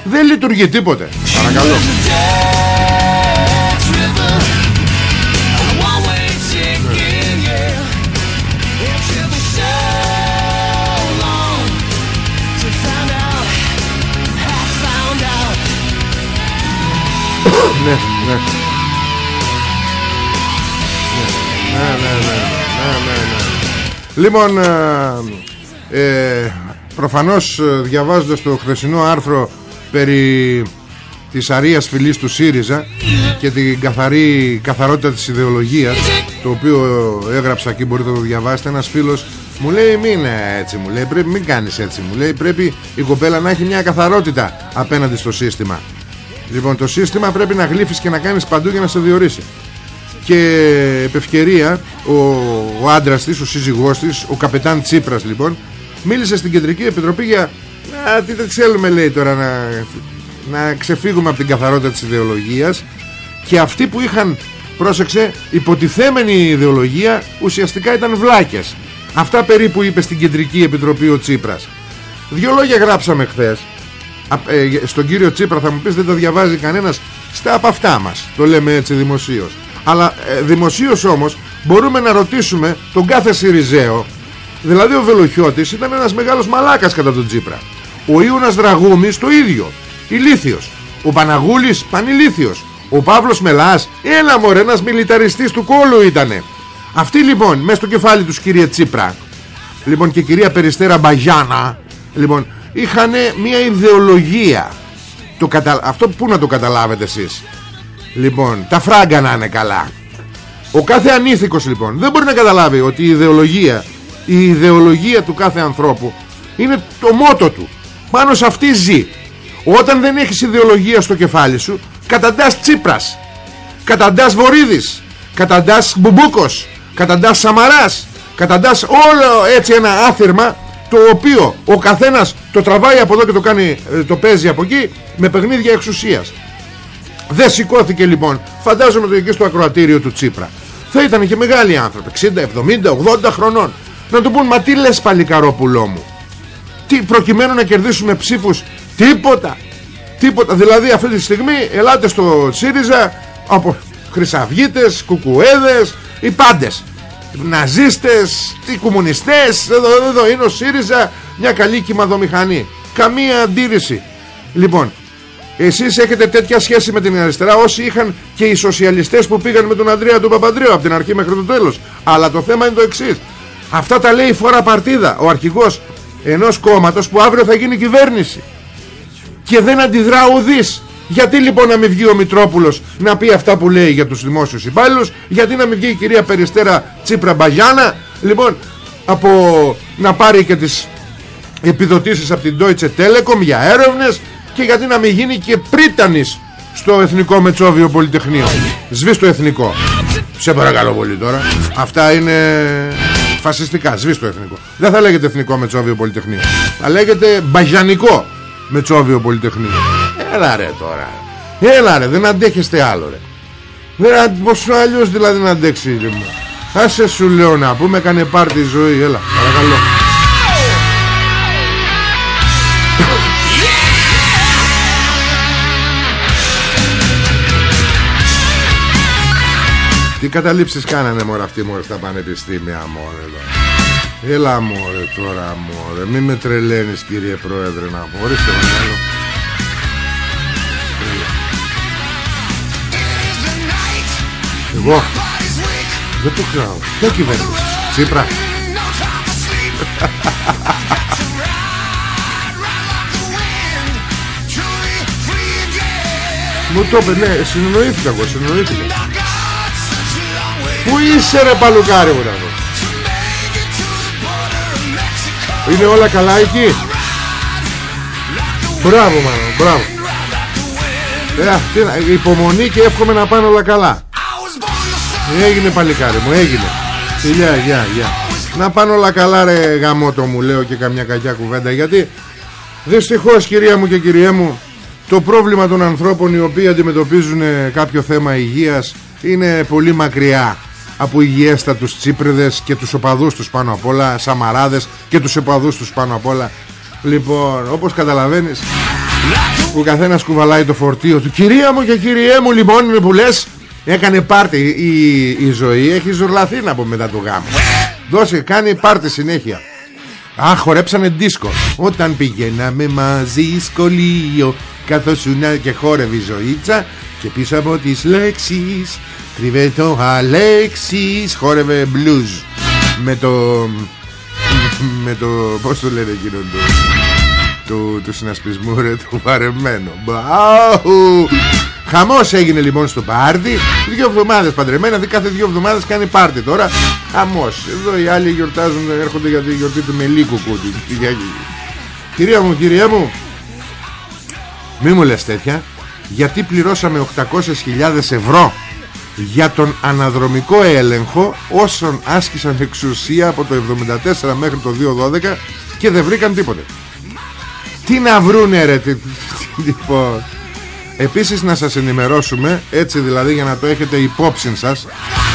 Δεν λειτουργεί τίποτε. Παρακαλώ Λοιπόν, ε, ε, προφανώς ε, διαβάζοντας το χθεσινό άρθρο περί της αρίας φυλής του ΣΥΡΙΖΑ και την καθαρή καθαρότητα της ιδεολογίας το οποίο έγραψα εκεί μπορείτε να το διαβάσετε ένας φίλος μου λέει μην έτσι μου λέει πρέπει μην κάνεις έτσι μου λέει πρέπει η κοπέλα να έχει μια καθαρότητα απέναντι στο σύστημα λοιπόν το σύστημα πρέπει να γλύφεις και να κάνεις παντού για να σε διορίσει και επ' ευκαιρία ο, ο άντρας της, ο σύζυγός της ο καπετάν Τσίπρας λοιπόν μίλησε στην Κεντρική Επιτροπή για Α, τι δεν θέλουμε λέει τώρα να, να ξεφύγουμε από την καθαρότητα της ιδεολογίας. Και αυτοί που είχαν πρόσεξε υποτιθέμενη ιδεολογία ουσιαστικά ήταν βλάκες. Αυτά περίπου είπε στην Κεντρική Επιτροπή ο Τσίπρας. Δύο λόγια γράψαμε χθες. Ε, στον κύριο Τσίπρα θα μου πεις δεν το διαβάζει κανένας. Στα από αυτά μας. Το λέμε έτσι δημοσίως αλλά ε, δημοσίως όμως μπορούμε να ρωτήσουμε τον κάθε Σιριζέο. Δηλαδή ο Βελοχιώτης ήταν ένας μεγάλος μαλάκας κατά τον Τσίπρα ο Ιούνας Δραγούμης το ίδιο. Ηλίθιος. Ο Παναγούλης πανηλίθιος. Ο Παύλος Μελάς. Έλα μωρέ ένας μιλιταριστής του κόλου ήτανε. Αυτοί λοιπόν μέσα στο κεφάλι τους κύριε Τσίπρα. Λοιπόν και κυρία Περιστέρα Μπαγιάνα λοιπόν είχαν μια ιδεολογία. Το κατα... αυτό που να το καταλάβετε εσείς λοιπόν τα φράγκα να είναι καλά. Ο κάθε ανήθικος λοιπόν δεν μπορεί να καταλάβει ότι η ιδεολογία η ιδεολογία του κάθε ανθρώπου είναι το μότο του. Πάνω σε αυτή ζει. Όταν δεν έχεις ιδεολογία στο κεφάλι σου καταντάς Τσίπρας καταντάς Βορύδης καταντάς Μπουμπούκος καταντάς Σαμαράς καταντάς όλο έτσι ένα άθυρμα το οποίο ο καθένας το τραβάει από εδώ και το κάνει ε, το παίζει από εκεί με παιχνίδια εξουσίας δεν σηκώθηκε λοιπόν. Φαντάζομαι ότι εκεί στο ακροατήριο του Τσίπρα. Θα ήταν και μεγάλοι άνθρωποι 60, 70, 80 χρονών. Να του πούν μα τι λες παλικαρόπουλό μου; Τι προκειμένου να κερδίσουμε ψήφους τίποτα τίποτα. Δηλαδή αυτή τη στιγμή ελάτε στο ΣΥΡΙΖΑ από χρυσαυγίτες, κουκουέδες οι πάντες. Ναζίστες, τι κομμουνιστές εδώ, εδώ είναι ο ΣΥΡΙΖΑ μια καλή κυμαδομηχανή. Καμία αντίρρηση. Λοιπόν εσείς έχετε τέτοια σχέση με την αριστερά όσοι είχαν και οι σοσιαλιστές που πήγαν με τον Ανδρέα του Παπαντρέου από την αρχή μέχρι το τέλος. Αλλά το θέμα είναι το εξής. αυτά τα λέει φορά παρτίδα ο αρχηγός ενός κόμματος που αύριο θα γίνει κυβέρνηση. Και δεν αντιδρά ουδής. Γιατί λοιπόν να μην βγει ο Μητρόπουλος να πει αυτά που λέει για τους δημόσιους υπάλληλους γιατί να μην βγει η κυρία Περιστέρα Τσίπρα Μπαγιάνα λοιπόν από να πάρει και τις επιδοτήσεις από την Deutsche Telekom για έρευνες και γιατί να μην γίνει και πρίτανης στο Εθνικό Μετσόβιο Πολυτεχνείο. Σβήσει το Εθνικό. Σε παρακαλώ πολύ τώρα. Αυτά είναι φασιστικά. Σβήσει το Εθνικό. Δεν θα λέγεται Εθνικό Μετσόβιο Πολυτεχνείο. Θα λέγεται Μπαγιανικό Μετσόβιο Πολυτεχνείο. Έλα ρε τώρα. Έλα ρε δεν αντέχεστε άλλο ρε. Δεν, Πόσο αλλιώς δηλαδή να αντέξει ρε, Άσε σου λέω να πούμε κάνε πάρτι ζωή. Έλα παρακαλώ Τι καταλήψεις κάνανε μωρέ αυτοί μωρέ στα πανεπιστήμια μωρέ εδώ. Έλα μωρέ τώρα μωρέ Μην με τρελαίνεις κύριε πρόεδρε να πω Ορίστε Εγώ Δεν το ξέρω Ποια κυβέρνηση; Τσίπρα. Μου το είπε ναι συνεννοήθηκα εγώ συνεννοήθηκα Πού είσαι ρε παλουκάρι μου να Είναι όλα καλά εκεί; Μπράβο μάνα Μπράβο. Ε, Υπομονή και εύχομαι να πάνε όλα καλά. Έγινε παλικάρι μου έγινε. Φιλιά γεια γεια. Να πάνε όλα καλά ρε γαμότο μου Λέω και καμιά κακιά κουβέντα Γιατί δυστυχώς κυρία μου και κυριέ μου Το πρόβλημα των ανθρώπων Οι οποίοι αντιμετωπίζουν κάποιο θέμα υγείας Είναι πολύ μακριά από υγιέστατους τσίπριδες και τους οπαδούς τους πάνω απ' όλα Σαμαράδες και τους οπαδούς τους πάνω απ' όλα. Λοιπόν όπως καταλαβαίνεις Που καθένας κουβαλάει το φορτίο του Κυρία μου και κυριέ μου λοιπόν που λες Έκανε πάρτι η, η ζωή Έχεις ζουρλαθεί να πω μετά το γάμο Δώσε κάνει πάρτι συνέχεια. Α χορέψανε δίσκο. Όταν πηγαίναμε μαζί σχολείο Καθώς σου και χόρευε η ζωήτσα Και πίσω από τις λέξεις κρύβεται ο Αλέξης Χόρευε blues. Με το Με το Πώς το λένε εκείνο το του, του συνασπισμού ρε του βαρεμένου Μπαου! Χαμός έγινε λοιπόν στο πάρτι. Δύο εβδομάδες παντρεμένα Δηλαδή κάθε δύο εβδομάδες κάνει πάρτι τώρα. Χαμός. Εδώ οι άλλοι γιορτάζουν Έρχονται για τη γιορτή του Μελίκου κούτι. Κυρία μου κυρία μου Μη μου λες τέτοια Γιατί πληρώσαμε 800.000 ευρώ για τον αναδρομικό έλεγχο όσων άσκησαν εξουσία από το 74 μέχρι το 2012 και δεν βρήκαν τίποτε. Τι να βρούνε ρε τι, λοιπόν. Επίσης να σας ενημερώσουμε Έτσι δηλαδή για να το έχετε υπόψη σας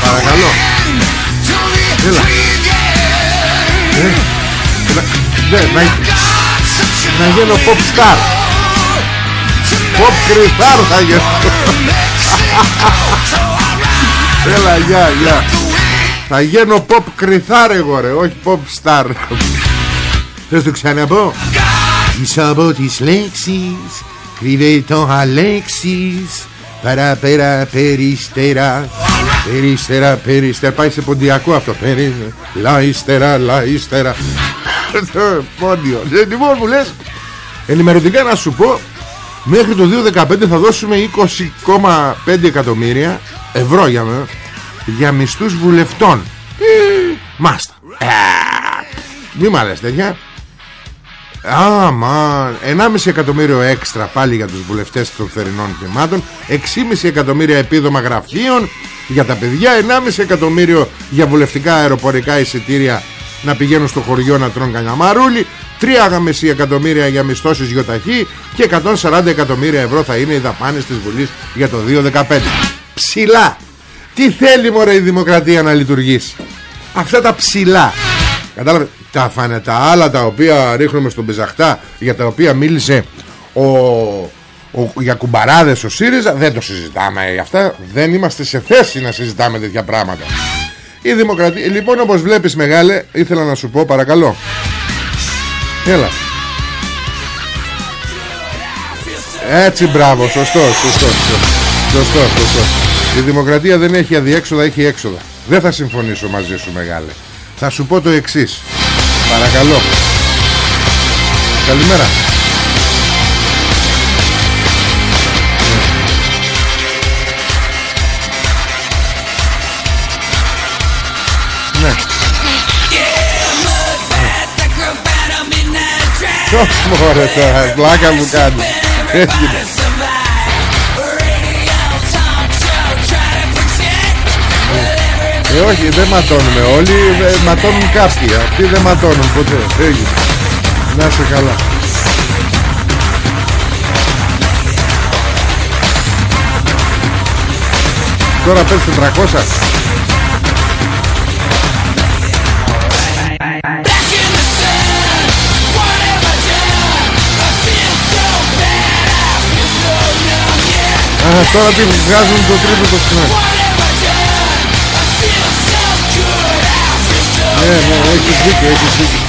Παρακαλώ. Έλα. Ε, να, να, να γίνω pop star. Pop κρυθάρ θα γίνω Έλα γεια γεια. Θα γίνω pop κρυθάρ εγώ ρε Όχι pop star. Θες το ξαναπώ; Πίσω από τις λέξεις κρύβεται ο Αλέξης. Παραπέρα περιστέρα Περιστέρα περιστέρα. Πάει σε ποντιακό αυτό Λαϊστέρα λαϊστέρα Πόντιο Λοιπόν μου λες Ενημερωτικά να σου πω Μέχρι το 2015 θα δώσουμε 20,5 εκατομμύρια Ευρώ για, για μισθούς βουλευτών. Μάστα ε, Μη μ' αρέσει τέτοια. Άμα 1,5 εκατομμύριο έξτρα πάλι για τους βουλευτές των θερινών κλιμάτων 6,5 εκατομμύρια επίδομα γραφείων για τα παιδιά 1,5 εκατομμύριο για βουλευτικά αεροπορικά εισιτήρια να πηγαίνουν στο χωριό να τρώνε κανένα μαρούλι 3,5 εκατομμύρια για μισθώσεις γιοταχή και 140 εκατομμύρια ευρώ θα είναι οι δαπάνες της Βουλής για το 2015 ψηλά. Τι θέλει μωρέ η δημοκρατία να λειτουργήσει; Αυτά τα ψηλά. Κατάλαβε τα φάνε τα άλλα τα οποία ρίχνουμε στον Πεζαχτά για τα οποία μίλησε ο, ο, για κουμπαράδες ο ΣΥΡΙΖΑ δεν το συζητάμε για αυτά δεν είμαστε σε θέση να συζητάμε τέτοια πράγματα. Η δημοκρατία λοιπόν όπως βλέπεις μεγάλε ήθελα να σου πω παρακαλώ έλα. Έτσι μπράβο σωστό σωστό σωστό σωστό η δημοκρατία δεν έχει αδιέξοδα έχει έξοδα. Δεν θα συμφωνήσω μαζί σου μεγάλε. Θα σου πω το εξής. Παρακαλώ. Καλημέρα μωρέ τώρα Πλάκα μου κάνεις Έγινε Ε, όχι, δεν ματώνουμε όλοι, ε, ματώνουν κάποιοι. Αυτοί δεν ματώνουν ποτέ. Έγινε. Να σε καλά. Τώρα πες 400. Τώρα τι βγάζουν το τρίτο το σκηνάκι. Ναι, ναι, έχεις δίκιο, έχεις δίκιο.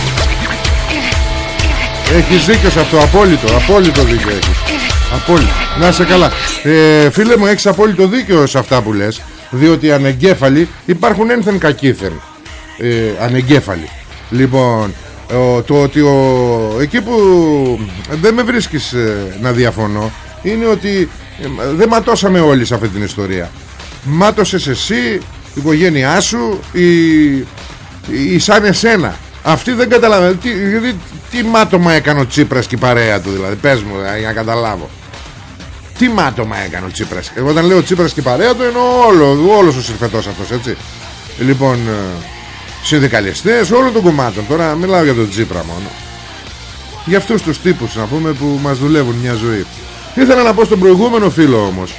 Έχεις δίκιο σε αυτό, απόλυτο, απόλυτο δίκιο έχεις. Απόλυτο. Να σε καλά. Ε, φίλε μου, έχεις απόλυτο δίκιο σε αυτά που λες, διότι ανεγκέφαλοι υπάρχουν ένθεν κακήθεν. Ε, ανεγκέφαλοι. Λοιπόν, το ότι ο, εκεί που δεν με βρίσκεις ε, να διαφωνώ είναι ότι ε, δεν ματώσαμε όλοι σε αυτή την ιστορία. Μάτωσες εσύ, η οικογένειά σου, η, ή σαν εσένα. Αυτοί δεν καταλαβαίνουν. Τι, τι, τι μάτωμα έκανε ο Τσίπρας και η παρέα του δηλαδή; Πες μου ε, για να καταλάβω. Τι μάτωμα έκανε ο Τσίπρας; Εγώ όταν λέω Τσίπρας και η παρέα του εννοώ όλο, όλος ο συρφετός αυτός έτσι. Λοιπόν ε, συνδικαλιστές όλων των κομμάτων. Τώρα μιλάω για τον Τσίπρα μόνο. Για αυτούς τους τύπους να πούμε που μας δουλεύουν μια ζωή ήθελα να πω στον προηγούμενο φίλο όμως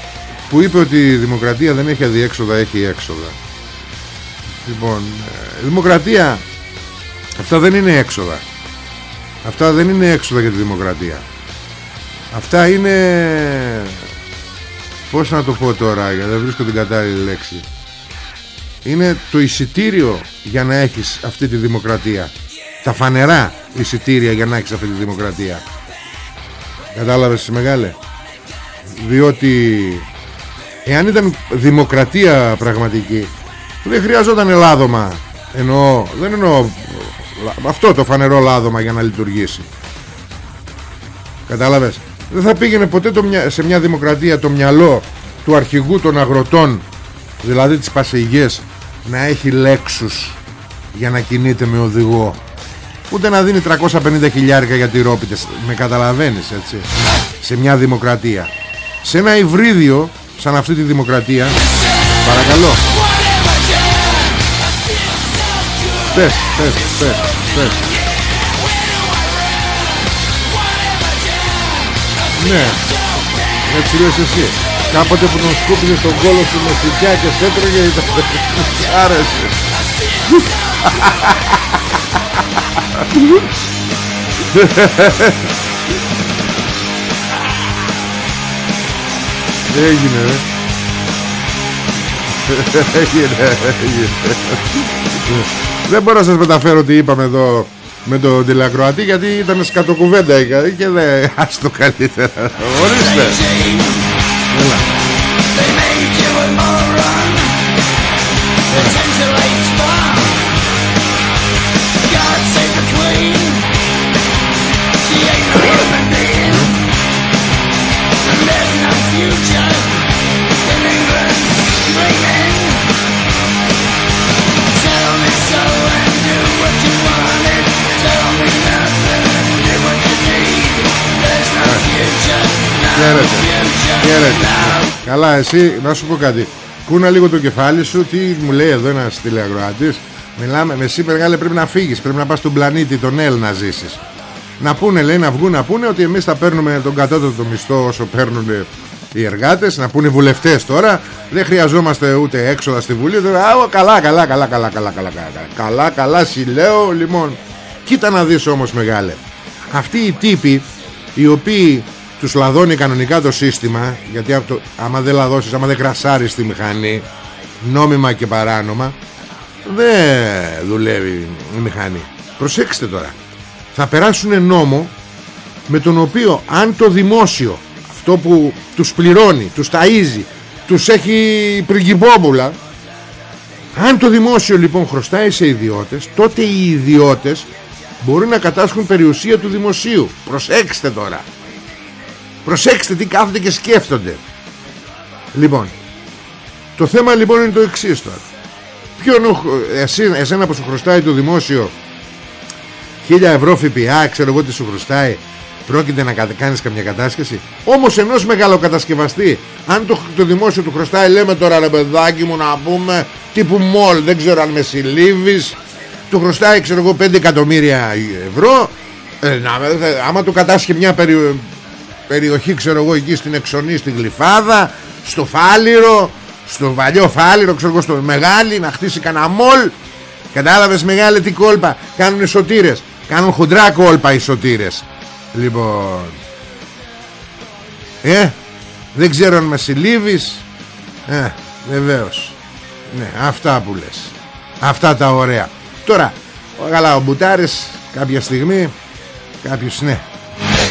που είπε ότι η δημοκρατία δεν έχει αδιέξοδα έχει έξοδα. Λοιπόν, ε, δημοκρατία Αυτά δεν είναι έξοδα. Αυτά δεν είναι έξοδα για τη δημοκρατία. Αυτά είναι Πώς να το πω τώρα Για δεν βρίσκω την κατάλληλη λέξη. Είναι το εισιτήριο Για να έχεις αυτή τη δημοκρατία. Τα φανερά εισιτήρια Για να έχεις αυτή τη δημοκρατία Κατάλαβες μεγάλε. Διότι εάν ήταν δημοκρατία πραγματική δεν χρειαζόταν λάδωμα. Εννοώ δεν εννοώ αυτό το φανερό λάδωμα για να λειτουργήσει. Κατάλαβες. Δεν θα πήγαινε ποτέ το, σε μια δημοκρατία το μυαλό του αρχηγού των αγροτών δηλαδή τις πασεγιές να έχει λέξους για να κινείται με οδηγό ούτε να δίνει 350 χιλιάρικα για τυρόπιτες με καταλαβαίνεις έτσι σε μια δημοκρατία. Σε ένα υβρίδιο σαν αυτή τη δημοκρατία παρακαλώ. Πες πες πες πες. Ναι έτσι λες εσύ. Κάποτε που τον σκούπιζε στον κόλο σου με φυτιά και σέτρωγε ήταν άρεσε Έγινε ρε Έγινε Έγινε. Δεν μπορώ να σας μεταφέρω τι είπαμε εδώ με τον τηλεακροατή γιατί ήταν σκατοκουβέντα και δεν ας το καλύτερα. Ορίστε. Έλα Χαίρετε. Χαίρετε. Καλά, εσύ, να σου πω κάτι. Κούνα λίγο το κεφάλι σου. Τι μου λέει εδώ ένα τηλεαγροατή. Μιλάμε, με εσύ μεγάλε πρέπει να φύγει. Πρέπει να πα στον πλανήτη, τον Ελ να ζήσει. Να πούνε, λέει, να βγουν να πούνε ότι εμεί θα παίρνουμε τον κατώτατο μισθό όσο παίρνουν οι εργάτε. Να πούνε βουλευτέ τώρα. Δεν χρειαζόμαστε ούτε έξοδα στη Βουλή. Α, καλά, καλά, καλά, καλά, καλά, καλά. Καλά, καλά, συλλέω, λοιπόν. Κοίτα να δει όμω, μεγάλε. Αυτοί οι τύποι οι οποίοι τους λαδώνει κανονικά το σύστημα γιατί το, άμα δεν λαδώσεις, άμα δεν κρασάρεις τη μηχανή νόμιμα και παράνομα δεν δουλεύει η μηχανή. Προσέξτε τώρα. Θα περάσουν νόμο με τον οποίο αν το δημόσιο αυτό που τους πληρώνει, τους ταΐζει τους έχει πριγκυπόπουλα αν το δημόσιο λοιπόν χρωστάει σε ιδιώτες τότε οι ιδιώτες μπορούν να κατάσχουν περιουσία του δημοσίου. Προσέξτε τώρα Προσέξτε τι κάθονται και σκέφτονται. Λοιπόν Το θέμα λοιπόν είναι το εξής τώρα. Ποιον εσύ, Εσένα που σου χρωστάει το δημόσιο Χίλια ευρώ ΦΠΑ Ξέρω εγώ τι σου χρωστάει Πρόκειται να κάνεις καμιά κατάσχεση; Όμως ενός μεγαλοκατασκευαστή Αν το, το δημόσιο του χρωστάει Λέμε τώρα ρε παιδάκι μου να πούμε Τύπου μόλ δεν ξέρω αν με συλλήβεις Του χρωστάει ξέρω εγώ 5 εκατομμύρια ευρώ ε, να, άμα του κατάσχει μια περι, περιοχή ξέρω εγώ εκεί στην Εξονή στην Γλυφάδα στο Φάληρο στο παλιό Φάληρο ξέρω εγώ στο Μεγάλη να χτίσει κανένα μόλ κατάλαβες μεγάλη τι κόλπα. Κάνουν οι σωτήρες. Κάνουν χοντρά κόλπα οι σωτήρες. Λοιπόν. Ε δεν ξέρω αν με συλλήβεις. Ε βεβαίως. Ναι αυτά που λες. Αυτά τα ωραία. Τώρα καλά ο Μπουτάρης κάποια στιγμή κάποιος ναι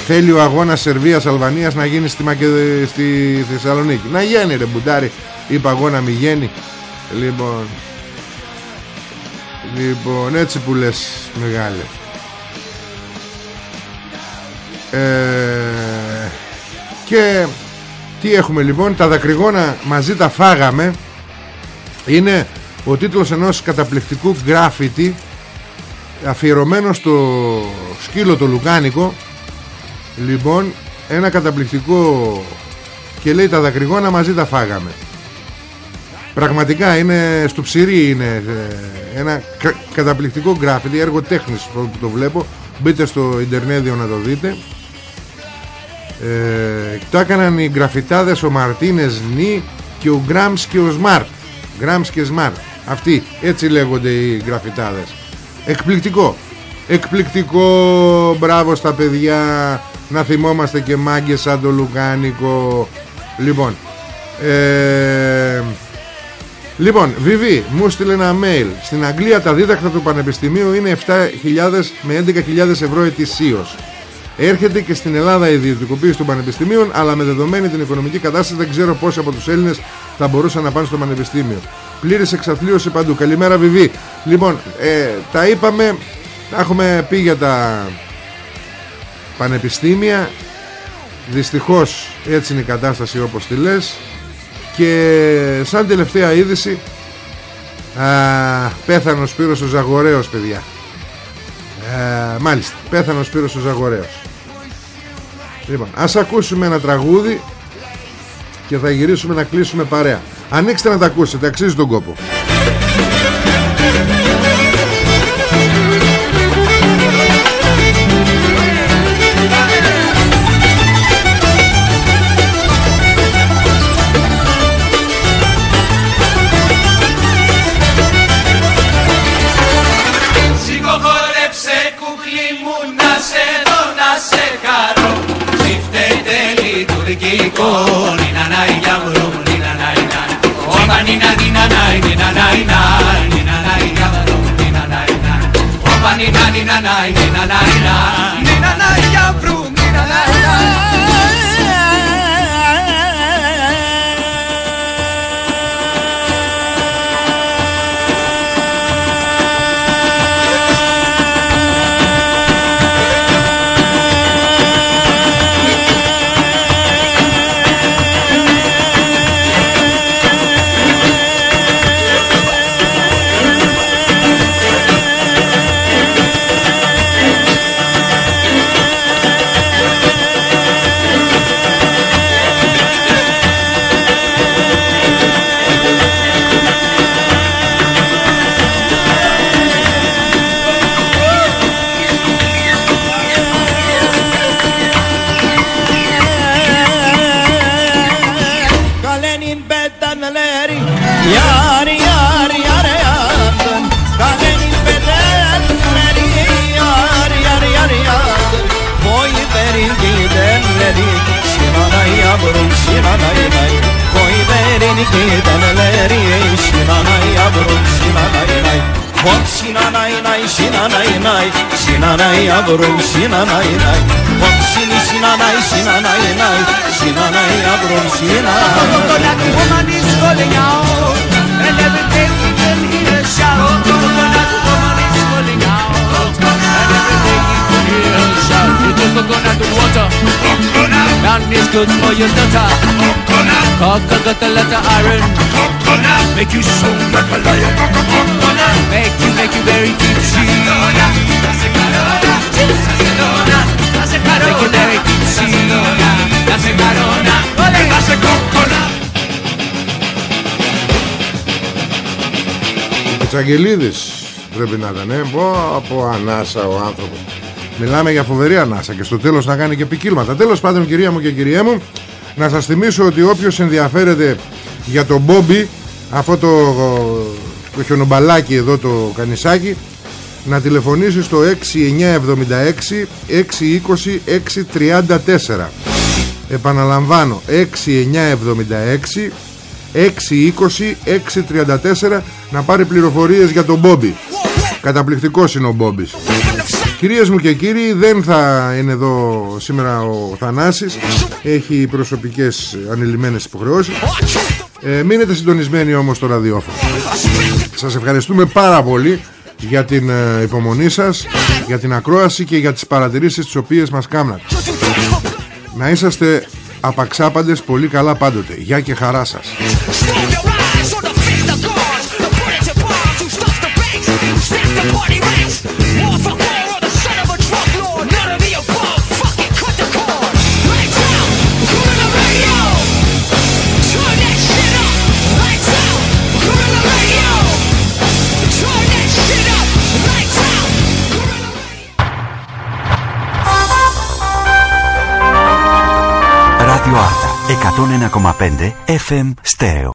Θέλει ο αγώνας Σερβίας-Αλβανίας να γίνει στη, Μακε... στη Θεσσαλονίκη. Να γίνει ρε μπουντάρι. Είπα εγώ να μην γίνει. Λοιπόν... Λοιπόν έτσι που λες μεγάλε. Ε... Και τι έχουμε λοιπόν Τα δακρυγόνα μαζί τα φάγαμε Είναι ο τίτλος ενός καταπληκτικού γκράφιτι αφιερωμένο στο σκύλο το Λουκάνικο Λοιπόν ένα καταπληκτικό Και λέει τα δακρυγόνα μαζί τα φάγαμε. Πραγματικά είναι στο ψυρί είναι ε, ένα καταπληκτικό γκράφιτι έργο τέχνης που το βλέπω. Μπείτε στο Ιντερνέδιο να το δείτε. Ε, το έκαναν οι γραφιτάδες ο Μαρτίνες Νι και ο Γκράμς και ο Σμαρτ. Γκράμς και Σμαρτ. Αυτοί έτσι λέγονται οι γραφιτάδες εκπληκτικό. Εκπληκτικό. Μπράβο στα παιδιά να θυμόμαστε και μάγκες σαν το Λουκάνικο λοιπόν ε, λοιπόν Βιβί μου στείλε ένα mail στην Αγγλία τα δίδακτρα του Πανεπιστημίου είναι 7.000 με 11.000 ευρώ ετησίως Έρχεται και στην Ελλάδα η ιδιωτικοποίηση των πανεπιστημίων, αλλά με δεδομένη την οικονομική κατάσταση δεν ξέρω πόσοι από τους Έλληνες θα μπορούσαν να πάνε στο πανεπιστήμιο. Πλήρης εξαθλίωση παντού. Καλημέρα Βιβί. Λοιπόν, ε, τα είπαμε, τα έχουμε πει για τα πανεπιστήμια. Δυστυχώς έτσι είναι η κατάσταση όπως τη λες. Και σαν τελευταία είδηση, α, πέθανε ο Σπύρος ο Ζαγορέος παιδιά. Ε, μάλιστα, πέθανε ο Σπύρος ο Ζαγορέος. Λοιπόν, ας ακούσουμε ένα τραγούδι και θα γυρίσουμε να κλείσουμε παρέα. Ανοίξτε να τα ακούσετε, αξίζει τον κόπο. kiko nina nai ya murumu nina nai na waka nina nina nai nina nai na nina nai ya murumu nina nai na waka nina nina nai nina nai na nina nai ya murumu nina nai na yavrum sinanay nay Hop sini sinanay sinanay nay Sinanay yavrum sinanay Coconut woman is calling out And every day we can hear a shout Coconut woman is calling out And every day you can hear a shout You do coconut water Coconut And it's good for your daughter Coconut Coconut got a lot of iron Coconut Make you sound like a lion Τσαγγελίδης πρέπει να ήταν, ε. Πω, από ανάσα ο άνθρωπος. Μιλάμε για φοβερή ανάσα και στο τέλος να κάνει και ποικίλματα. Τέλος πάντων κυρία μου και κυρία μου, να σας θυμίσω ότι όποιος ενδιαφέρεται για τον Μπόμπι, αυτό το, το χιονομπαλάκι εδώ το κανισάκι, να τηλεφωνήσει στο 6976 620 634 επαναλαμβάνω 6976 620 634 να πάρει πληροφορίες για τον Μπόμπι. Καταπληκτικός είναι ο Μπόμπης Κυρίες μου και κύριοι δεν θα είναι εδώ σήμερα ο Θανάσης. Έχει προσωπικές ανηλυμένες υποχρεώσεις. Ε, μείνετε συντονισμένοι όμως στο ραδιόφωνο. Σας ευχαριστούμε πάρα πολύ για την ε, υπομονή σας για την ακρόαση και για τις παρατηρήσεις τις οποίες μας κάμνατε να είσαστε απαξάπαντες πολύ καλά πάντοτε. Γεια και χαρά σας Τον 1,5 FM στέο.